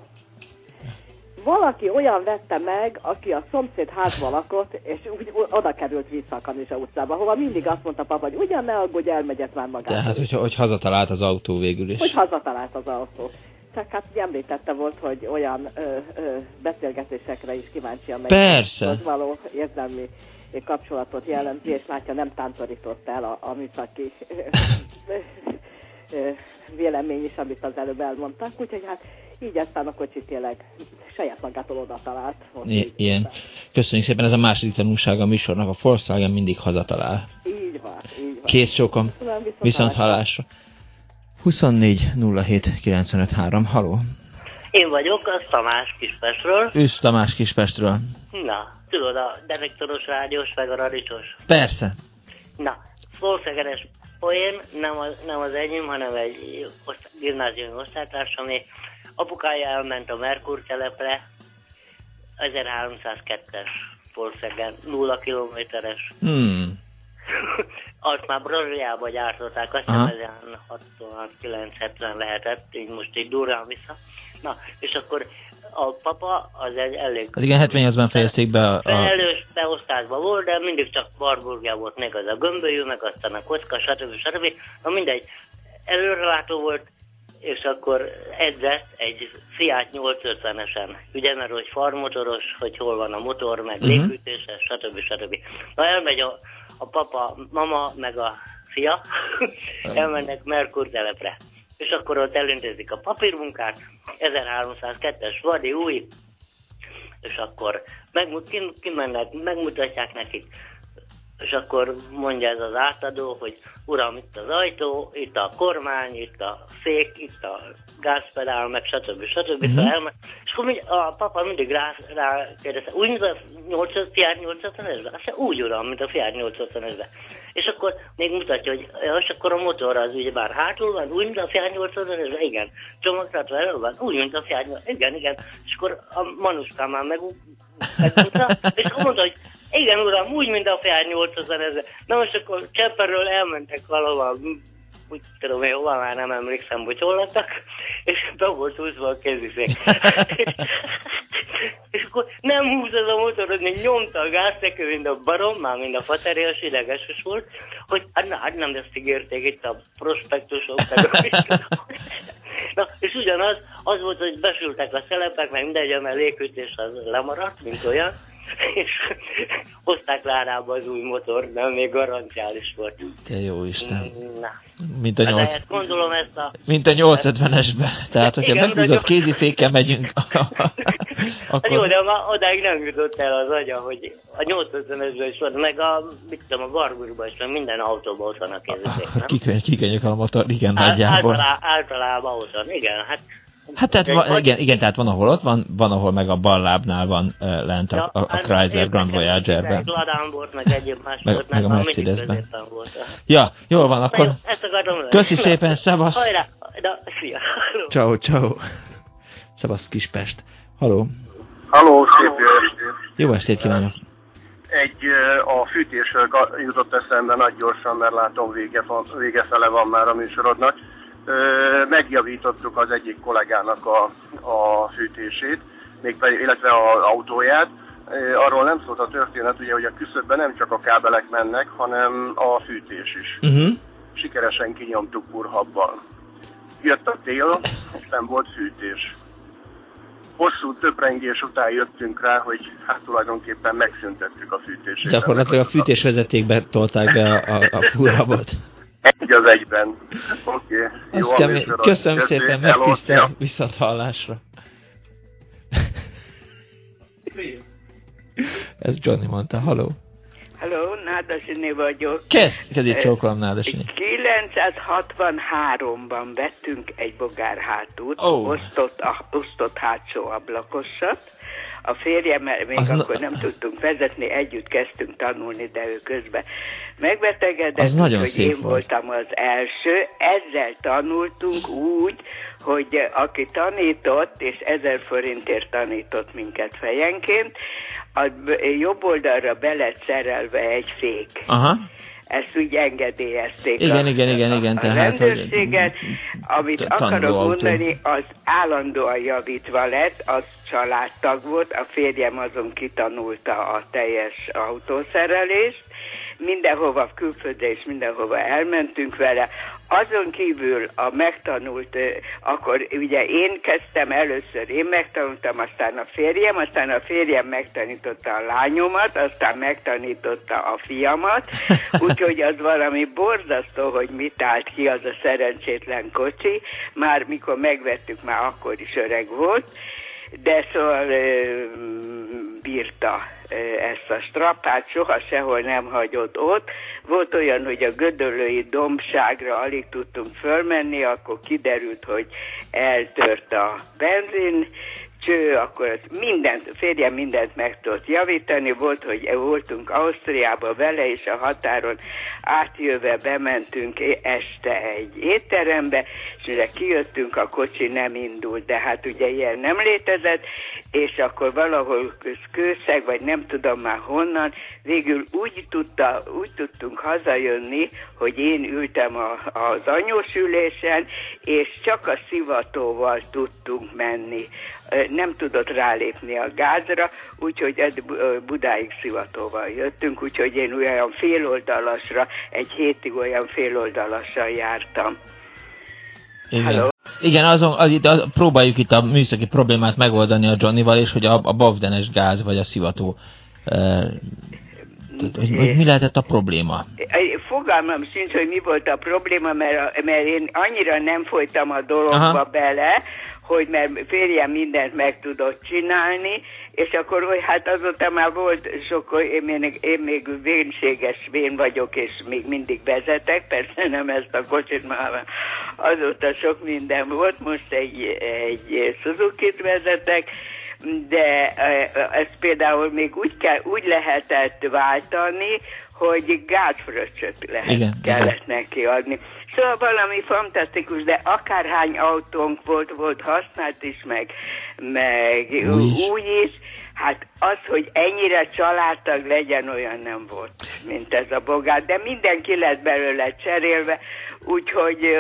Speaker 15: Valaki olyan vette meg, aki a szomszéd házban lakott, és úgy oda került vissza a Kanizsa utcába, hova mindig azt mondta papa, hogy ugyan ne aggódj, elmegyett már magát.
Speaker 3: Tehát, hogy, hogy hazatalált az autó végül is.
Speaker 15: Hogy hazatalált az autó. Csak hát említette volt, hogy olyan ö, ö, beszélgetésekre is kíváncsi, amely
Speaker 3: Persze.
Speaker 15: az való érzelmi kapcsolatot jelenti, és látja, nem tántorított el a, a műszaki vélemény is, amit az előbb elmondtak, úgyhogy hát így aztán a kocsi tényleg saját magától oda talált.
Speaker 3: I- ilyen. Köszönjük szépen, ez a második tanulság a műsornak, a Volkswagen mindig hazatalál.
Speaker 15: Így van, így van.
Speaker 3: Kész csókom, viszont, viszont hallásra. 24 07 95 3, haló.
Speaker 16: Én vagyok, az Tamás Kispestről.
Speaker 3: Ősz Tamás Kispestről.
Speaker 16: Na, tudod, a detektoros rádiós, meg a radicsos.
Speaker 3: Persze.
Speaker 16: Na, Volkswagenes poén nem az, nem az enyém, hanem egy oszt, gimnáziumi osztálytársamé. Apukája elment a Merkur telepre, 1302-es Volkswagen, 0 kilométeres.
Speaker 3: Hmm.
Speaker 16: Azt már Brazíliába gyártották, azt hiszem 69-70 lehetett, így most így durrán vissza. Na, és akkor a papa az egy elég...
Speaker 3: Hát igen, 78-ban fejezték be a... a...
Speaker 16: Elős beosztásban volt, de mindig csak Barburgia volt meg az a gömbölyű, meg aztán a kocka, stb. stb. Na mindegy, előrelátó volt, és akkor edzett egy Fiat 850-esen, ugye, mert hogy farmotoros, hogy hol van a motor, meg uh-huh. légfűtéses, stb. stb. Na elmegy a, a papa, mama, meg a fia, elmennek Merkur telepre és akkor ott elintézik a papírmunkát, 1302-es vadi új, és akkor megmut, kimennek, megmutatják nekik, és akkor mondja ez az átadó, hogy uram, itt az ajtó, itt a kormány, itt a szék, itt a gázpedál, meg stb. stb. Uh-huh. Szóval és akkor a papa mindig rá, rá kérdezte, úgy, mint a 800, Fiat 850-esben? Azt úgy uram, mint a Fiat 850-esben. És akkor még mutatja, hogy és akkor a motor az ugye bár hátul van, úgy, mint a Fiat 850-esben, igen. Csomagtartó elő van, úgy, mint a Fiat 850 igen, igen. És akkor a Manuskám már meg, megmutatta, és akkor mondta, hogy igen, uram, úgy, mint a Fiat 850 Na most akkor Csepperről elmentek valahol, úgy tudom én, hova már nem emlékszem, hogy hol lettek, és be volt húzva a kezüszék. és akkor nem húz az a motor, hogy nyomta a gáztekő, mint a barom, már mind a faterias idegeses volt, hogy hát, na, hát nem ezt ígérték itt a prospektusok, Na, és ugyanaz, az volt, hogy besültek a szelepek, meg mindegy, a légütés az lemaradt, mint olyan, és hozták Lárába az új motor, de még garanciális volt.
Speaker 3: Te jó Isten.
Speaker 16: Na.
Speaker 3: Mint a, 8...
Speaker 16: Hát gondolom ezt a...
Speaker 3: Mint a 850-esbe. Tehát, hogyha megbízott kézifékkel megyünk,
Speaker 16: akkor... Hát jó, de ma odáig nem jutott el az agya, hogy a 850-esben is volt, meg a, mit tudom, a Gargurban is, minden autóban ott van a kézifék, nem?
Speaker 3: Kikönyök a motor, igen, Á, nagyjából.
Speaker 16: Általá, általában ott van, igen, hát
Speaker 3: Hát tehát van, igen, igen, tehát van, ahol ott van, van, ahol meg a bal lábnál van uh, lent a, a, a hát Chrysler Grand Voyager-ben.
Speaker 16: Ladán volt, meg egyéb más
Speaker 3: meg,
Speaker 16: volt,
Speaker 3: meg a Mercedes-ben. Ja, jól van, akkor köszi szépen, szevasz.
Speaker 16: Hajrá, na, szia.
Speaker 3: Ciao, ciao. Szevasz Kispest. Haló.
Speaker 17: Haló, szép jó estét.
Speaker 3: Jó estét kívánok.
Speaker 17: Egy a fűtésről jutott eszembe nagy gyorsan, mert látom vége, vége fele van már a műsorodnak megjavítottuk az egyik kollégának a, a fűtését, mégpedig, illetve az autóját. Arról nem szólt a történet, ugye, hogy a küszöbben nem csak a kábelek mennek, hanem a fűtés is. Uh-huh. Sikeresen kinyomtuk purhabbal. Jött a tél, és nem volt fűtés. Hosszú töprengés után jöttünk rá, hogy hát tulajdonképpen megszüntettük a fűtését.
Speaker 3: Gyakorlatilag a fűtésvezetékbe tolták be a, a, a purhabot.
Speaker 17: Egy az egyben. Oké. Okay. Jó,
Speaker 3: kemény. Köszönöm Köszi. szépen, megtisztel, viszont hallásra. Ez Johnny mondta. Haló.
Speaker 18: Halló, Nádasini vagyok.
Speaker 3: Kezd, kezdj csókolom Nádasini.
Speaker 18: 963-ban vettünk egy bogár hátút, oh. osztott, a, osztott hátsó ablakosat, a férjemmel még az akkor nem tudtunk vezetni, együtt kezdtünk tanulni, de ő közben megbetegedett,
Speaker 3: az nagyon
Speaker 18: hogy
Speaker 3: szép
Speaker 18: én
Speaker 3: volt.
Speaker 18: voltam az első. Ezzel tanultunk úgy, hogy aki tanított, és ezer forintért tanított minket fejenként, a jobb oldalra be lett szerelve egy fék.
Speaker 3: Aha
Speaker 18: ezt úgy engedélyezték
Speaker 3: igen,
Speaker 18: a,
Speaker 3: igen, igen, igen,
Speaker 18: a
Speaker 3: tehát,
Speaker 18: rendőrséget. Amit akarok mondani, az állandóan javítva lett, az családtag volt, a férjem azon kitanulta a teljes autószerelést, mindenhova külföldre és mindenhova elmentünk vele. Azon kívül a megtanult, akkor ugye én kezdtem először, én megtanultam, aztán a férjem, aztán a férjem megtanította a lányomat, aztán megtanította a fiamat, úgyhogy az valami borzasztó, hogy mit állt ki az a szerencsétlen kocsi, már mikor megvettük, már akkor is öreg volt, de szóval bírta ezt a strapát, soha sehol nem hagyott ott. Volt olyan, hogy a gödöllői dombságra alig tudtunk fölmenni, akkor kiderült, hogy eltört a benzin, cső, akkor mindent, férjem mindent meg tudott javítani. Volt, hogy voltunk Ausztriába vele, és a határon átjöve bementünk este egy étterembe, és mire kijöttünk, a kocsi nem indult, de hát ugye ilyen nem létezett, és akkor valahol kőszeg, vagy nem tudom már honnan, végül úgy, tudta, úgy tudtunk hazajönni, hogy én ültem a, az anyós és csak a szivatóval tudtunk menni. Nem tudott rálépni a gázra, úgyhogy Budáig szivatóval jöttünk, úgyhogy én olyan féloldalasra, egy hétig olyan féloldalassal jártam.
Speaker 3: Igen. Hello? Igen, azon, az, itt, az, próbáljuk itt a műszaki problémát megoldani a Johnnyval, és hogy a, a bavdenes gáz vagy a szivató e, hogy, hogy mi lehetett a probléma?
Speaker 18: Fogalmam sincs, hogy mi volt a probléma, mert, mert én annyira nem folytam a dologba Aha. bele, hogy mert férjem mindent meg tudott csinálni, és akkor, hogy hát azóta már volt sok, én még, én még vénséges vén vagyok, és még mindig vezetek, persze nem ezt a kocsit már azóta sok minden volt, most egy, egy Suzuki-t vezetek, de ez például még úgy, kell, úgy lehetett váltani, hogy gázfröccsöt lehet, igen, kellett igen. neki adni. Szóval valami fantasztikus, de akárhány autónk volt, volt használt is, meg, meg új is. új is, hát az, hogy ennyire családtag legyen, olyan nem volt, mint ez a bogát, de mindenki lett belőle cserélve, úgyhogy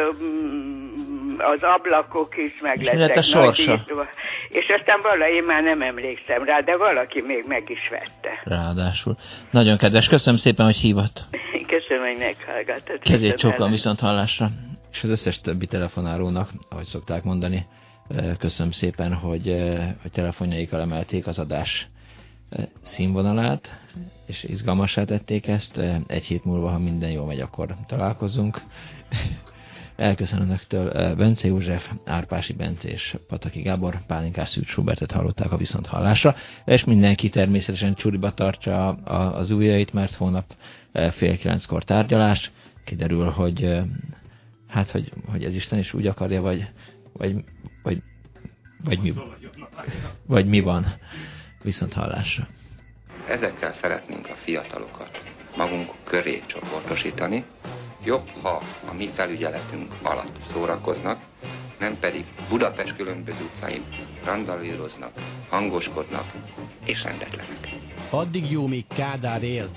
Speaker 18: az ablakok is meg és lettek
Speaker 3: a sorsa?
Speaker 18: és aztán valahogy én már nem emlékszem rá, de valaki még meg is vette.
Speaker 3: Ráadásul. Nagyon kedves, köszönöm szépen, hogy hívott.
Speaker 18: Köszönöm, hogy meghallgatott.
Speaker 3: Kezét csókolom viszont hallásra. És az összes többi telefonálónak, ahogy szokták mondani, köszönöm szépen, hogy a telefonjaikkal emelték az adás színvonalát, és izgalmasá tették ezt. Egy hét múlva, ha minden jól megy, akkor találkozunk. Elköszönöm önöktől Bence József, Árpási Bence és Pataki Gábor, Pálinkás Szűcs Schubertet hallották a viszont hallásra, és mindenki természetesen csuriba tartsa az ujjait, mert hónap fél kilenckor tárgyalás. Kiderül, hogy hát, hogy, hogy ez Isten is úgy akarja, vagy, vagy, vagy Vagy mi, vagy mi van? Viszont hallásra.
Speaker 2: Ezekkel szeretnénk a fiatalokat magunk köré csoportosítani. Jobb, ha a mi felügyeletünk alatt szórakoznak, nem pedig Budapest különböző utcáin randalíroznak, hangoskodnak és rendetlenek.
Speaker 19: Addig jó, míg Kádár él.